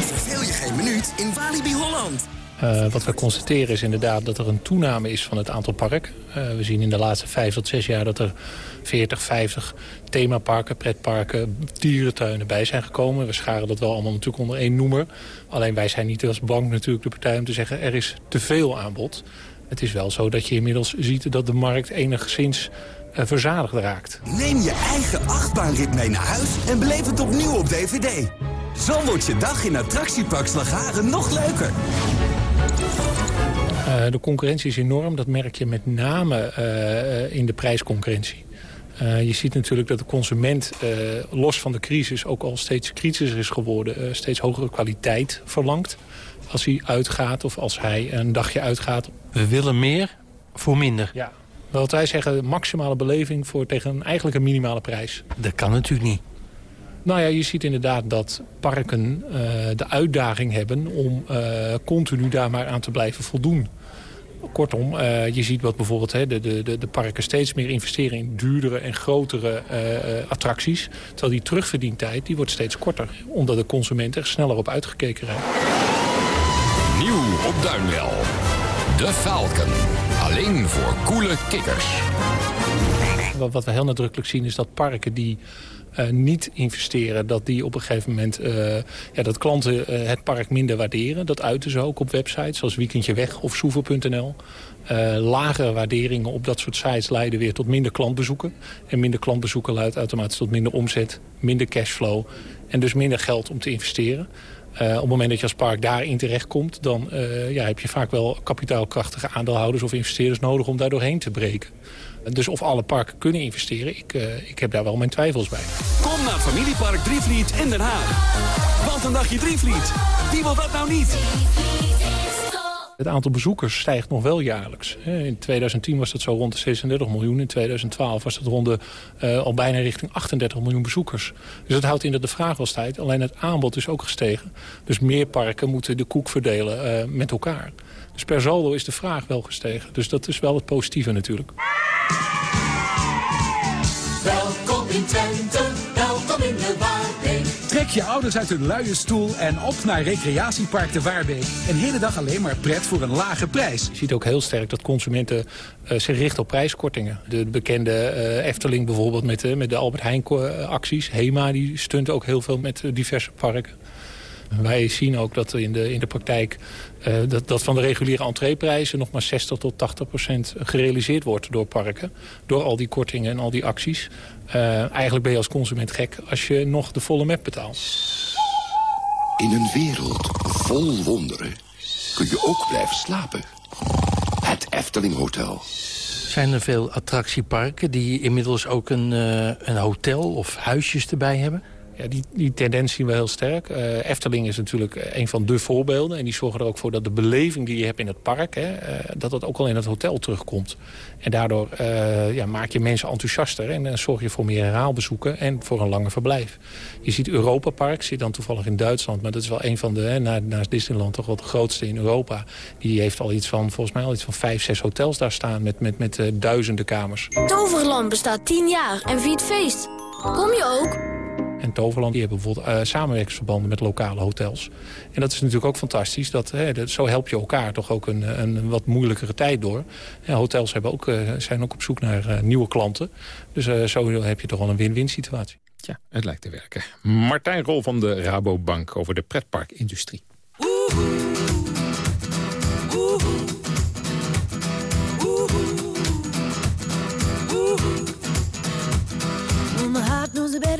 Verveel je geen minuut in Walibi Holland. Uh, wat we constateren is inderdaad dat er een toename is van het aantal parken. Uh, we zien in de laatste vijf tot zes jaar dat er 40, 50 themaparken, pretparken, dierentuinen bij zijn gekomen. We scharen dat wel allemaal natuurlijk onder één noemer. Alleen wij zijn niet als bank natuurlijk de partij om te zeggen er is te veel aanbod. Het is wel zo dat je inmiddels ziet dat de markt enigszins uh, verzadigd raakt. Neem je eigen achtbaanrit mee naar huis en beleef het opnieuw op DVD. Zo wordt je dag in attractiepark Slagharen nog leuker. Uh, de concurrentie is enorm. Dat merk je met name uh, in de prijsconcurrentie. Uh, je ziet natuurlijk dat de consument, los van de crisis... ook al steeds kritischer is geworden. steeds hogere kwaliteit verlangt als hij uitgaat of als hij een dagje uitgaat. We willen meer voor minder. Ja. Wat wij zeggen, maximale beleving voor tegen eigenlijk een minimale prijs. Dat kan natuurlijk niet. Nou ja, je ziet inderdaad dat parken uh, de uitdaging hebben om uh, continu daar maar aan te blijven voldoen. Kortom, uh, je ziet wat bijvoorbeeld hè, de, de, de parken steeds meer investeren in duurdere en grotere attracties. Terwijl die terugverdientijd die wordt steeds korter. Omdat de consument er sneller op uitgekeken raakt. Nieuw op Duinwel. De Falcon. Alleen voor coole kikkers. Wat, wat we heel nadrukkelijk zien is dat parken die uh, niet investeren... dat die op een gegeven moment uh, ja, dat klanten uh, het park minder waarderen. Dat uiten ze ook op websites zoals Weekendje Weg of Soever.nl. lagere waarderingen op dat soort sites leiden weer tot minder klantbezoeken. En minder klantbezoeken leidt automatisch tot minder omzet, minder cashflow... en dus minder geld om te investeren. op het moment dat je als park daarin terechtkomt... dan ja, heb je vaak wel kapitaalkrachtige aandeelhouders of investeerders nodig om daar doorheen te breken. Dus of alle parken kunnen investeren, ik, ik heb daar wel mijn twijfels bij. Kom naar Familiepark Drievliet in Den Haag. Want een dagje Drievliet, wie wil dat nou niet? Het aantal bezoekers stijgt nog wel jaarlijks. In 2010 was dat zo rond de 36 miljoen. In 2012 was dat rond de, uh, al bijna richting 38 miljoen bezoekers. Dus dat houdt in dat de vraag wel stijgt. Alleen het aanbod is ook gestegen. Dus meer parken moeten de koek verdelen uh, met elkaar. Dus per saldo is de vraag wel gestegen. Dus dat is wel het positieve natuurlijk. Trek je ouders uit hun luie stoel en op naar recreatiepark de Waarbeek. Een hele dag alleen maar pret voor een lage prijs. Je ziet ook heel sterk dat consumenten uh, zich richten op prijskortingen. De bekende uh, Efteling bijvoorbeeld met, uh, met de Albert Heijn acties. HEMA die stunt ook heel veel met diverse parken. Wij zien ook dat in de, in de praktijk dat, dat van de reguliere entreeprijzen nog maar 60 tot 80 procent gerealiseerd wordt door parken. Door al die kortingen en al die acties. Uh, eigenlijk ben je als consument gek als je nog de volle map betaalt. In een wereld vol wonderen kun je ook blijven slapen. Het Efteling Hotel. Zijn er veel attractieparken die inmiddels ook een, uh, een hotel of huisjes erbij hebben? Die, die tendens zien we heel sterk. Uh, Efteling is natuurlijk een van de voorbeelden. En die zorgen er ook voor dat de beleving die je hebt in het park... Hè, uh, dat dat ook al in het hotel terugkomt. En daardoor ja, maak je mensen enthousiaster. En dan zorg je voor meer herhaalbezoeken en voor een langer verblijf. Je ziet Europa Park, zit dan toevallig in Duitsland. Maar dat is wel een van de, hè, na, naast Disneyland, toch wel de grootste in Europa. Die heeft al iets van, volgens mij al iets van vijf, zes hotels daar staan... met, met, met duizenden kamers. Toverland bestaat tien jaar en viert feest. Kom je ook? en Toverland. Die hebben bijvoorbeeld uh, samenwerkingsverbanden met lokale hotels. En dat is natuurlijk ook fantastisch. Dat, hè, dat, zo help je elkaar toch ook een, een wat moeilijkere tijd door. En hotels hebben ook, uh, zijn ook op zoek naar uh, nieuwe klanten. Dus zo heb je toch wel een win-win situatie. Ja, het lijkt te werken. Martijn Rol van de Rabobank over de pretparkindustrie.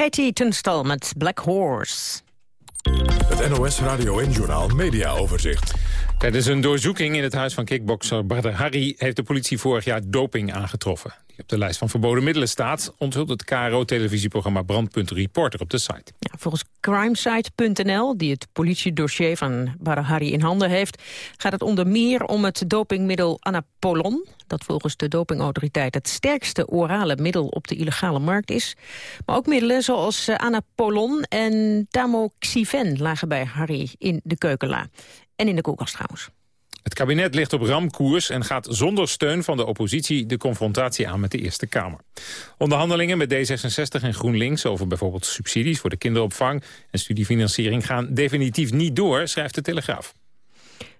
Katie Tunstall met Black Horse. Het NOS Radio en Journal Media Overzicht. Tijdens een doorzoeking in het huis van kickbokser Badr Harry... heeft de politie vorig jaar doping aangetroffen. Op de lijst van verboden middelen staat... onthult het KRO-televisieprogramma Brandpunt Reporter op de site. Volgens crimesite.nl, die het politiedossier van Badr Harry in handen heeft... gaat het onder meer om het dopingmiddel Anapolon... dat volgens de dopingautoriteit het sterkste orale middel op de illegale markt is. Maar ook middelen zoals eh, Anapolon en Tamoxifen lagen bij Harry in de keukenla. En in de koelkast trouwens. Het kabinet ligt op ramkoers en gaat zonder steun van de oppositie de confrontatie aan met de Eerste Kamer. Onderhandelingen met D66 en GroenLinks over bijvoorbeeld subsidies voor de kinderopvang en studiefinanciering gaan definitief niet door, schrijft de Telegraaf.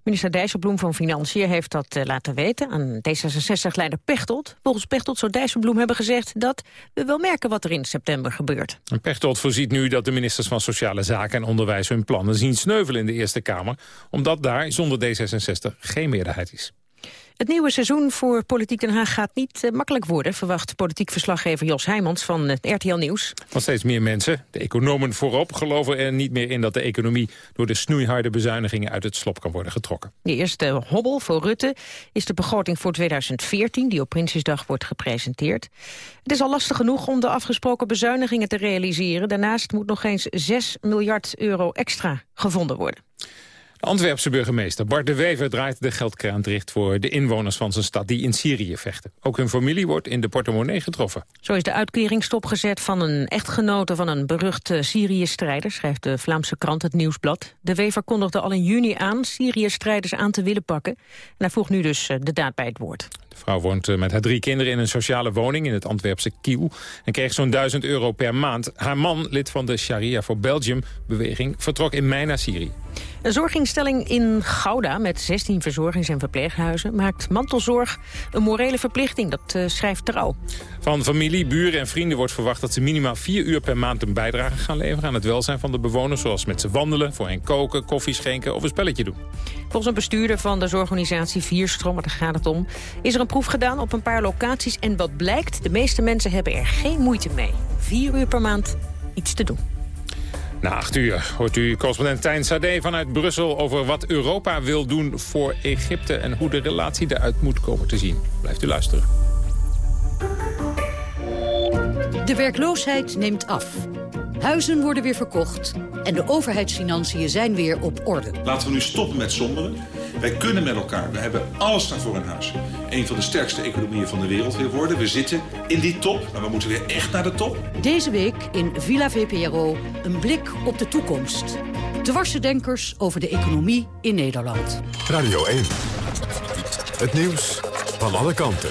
Minister Dijsselbloem van Financiën heeft dat eh, laten weten aan D66-leider Pechtold. Volgens Pechtold zou Dijsselbloem hebben gezegd dat we wel merken wat er in september gebeurt. Pechtold voorziet nu dat de ministers van Sociale Zaken en Onderwijs hun plannen zien sneuvelen in de Eerste Kamer, omdat daar zonder D66 geen meerderheid is. Het nieuwe seizoen voor Politiek Den Haag gaat niet eh, makkelijk worden... verwacht politiek verslaggever Jos Heijmans van het RTL Nieuws. Want steeds meer mensen, de economen voorop... geloven er niet meer in dat de economie... door de snoeiharde bezuinigingen uit het slop kan worden getrokken. De eerste hobbel voor Rutte is de begroting voor 2014... die op Prinsjesdag wordt gepresenteerd. Het is al lastig genoeg om de afgesproken bezuinigingen te realiseren. Daarnaast moet nog eens 6 miljard euro extra gevonden worden. Antwerpse burgemeester Bart de Wever draait de geldkraan dicht voor de inwoners van zijn stad die in Syrië vechten. Ook hun familie wordt in de portemonnee getroffen. Zo is de uitkering stopgezet van een echtgenote van een beruchte Syrië-strijder, schrijft de Vlaamse krant Het Nieuwsblad. De Wever kondigde al in juni aan Syrië-strijders aan te willen pakken. En hij voegt nu dus eh, de daad bij het woord. De vrouw woont eh, met haar drie kinderen in een sociale woning in het Antwerpse Kiel en kreeg zo'n 1000 euro per maand. Haar man, lid van de Sharia for Belgium-beweging, vertrok in mei naar Syrië. Een zorginstelling in Gouda met 16 verzorgings- en verpleeghuizen... maakt mantelzorg een morele verplichting, dat uh, schrijft Trouw. Van familie, buren en vrienden wordt verwacht dat ze minimaal vier uur per maand een bijdrage gaan leveren aan het welzijn van de bewoners. Zoals met ze wandelen, voor hen koken, koffie schenken of een spelletje doen. Volgens een bestuurder van de zorgorganisatie Vierstrom, daar gaat het om, is er een proef gedaan op een paar locaties. En wat blijkt, de meeste mensen hebben er geen moeite mee. Vier uur per maand iets te doen. Na acht uur hoort u correspondent Tijn Sade vanuit Brussel... over wat Europa wil doen voor Egypte... en hoe de relatie eruit moet komen te zien. Blijft u luisteren. De werkloosheid neemt af. Huizen worden weer verkocht en de overheidsfinanciën zijn weer op orde. Laten we nu stoppen met somberen. Wij kunnen met elkaar. We hebben alles daarvoor in huis. Een van de sterkste economieën van de wereld weer worden. We zitten in die top, maar we moeten weer echt naar de top. Deze week in Villa VPRO een blik op de toekomst. Dwarsdenkers over de economie in Nederland. Radio 1. Het nieuws van alle kanten.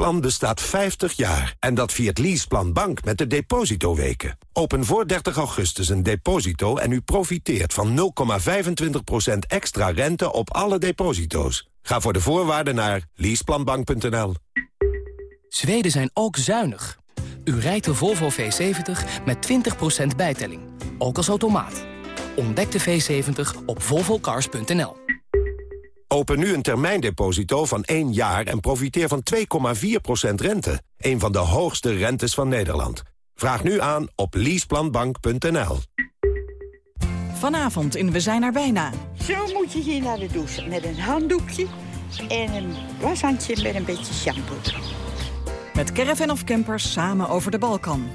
Leaseplan bestaat 50 jaar en dat viert Leaseplan Bank met de depositoweken. Open voor 30 augustus een deposito en u profiteert van 0,25% extra rente op alle deposito's. Ga voor de voorwaarden naar leaseplanbank.nl. Zweden zijn ook zuinig. U rijdt de Volvo V70 met 20% bijtelling, ook als automaat. Ontdek de V70 op volvocars.nl. Open nu een termijndeposito van 1 jaar en profiteer van 2,4% rente. Een van de hoogste rentes van Nederland. Vraag nu aan op leaseplanbank.nl. Vanavond in We zijn er bijna. Zo moet je hier naar de douche. Met een handdoekje en een washandje met een beetje shampoo. Met Caravan of Campers samen over de Balkan.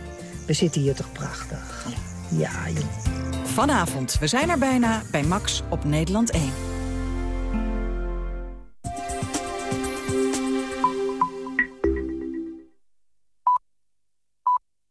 We zitten hier toch prachtig. Ja, joh. Vanavond, we zijn er bijna bij Max op Nederland 1.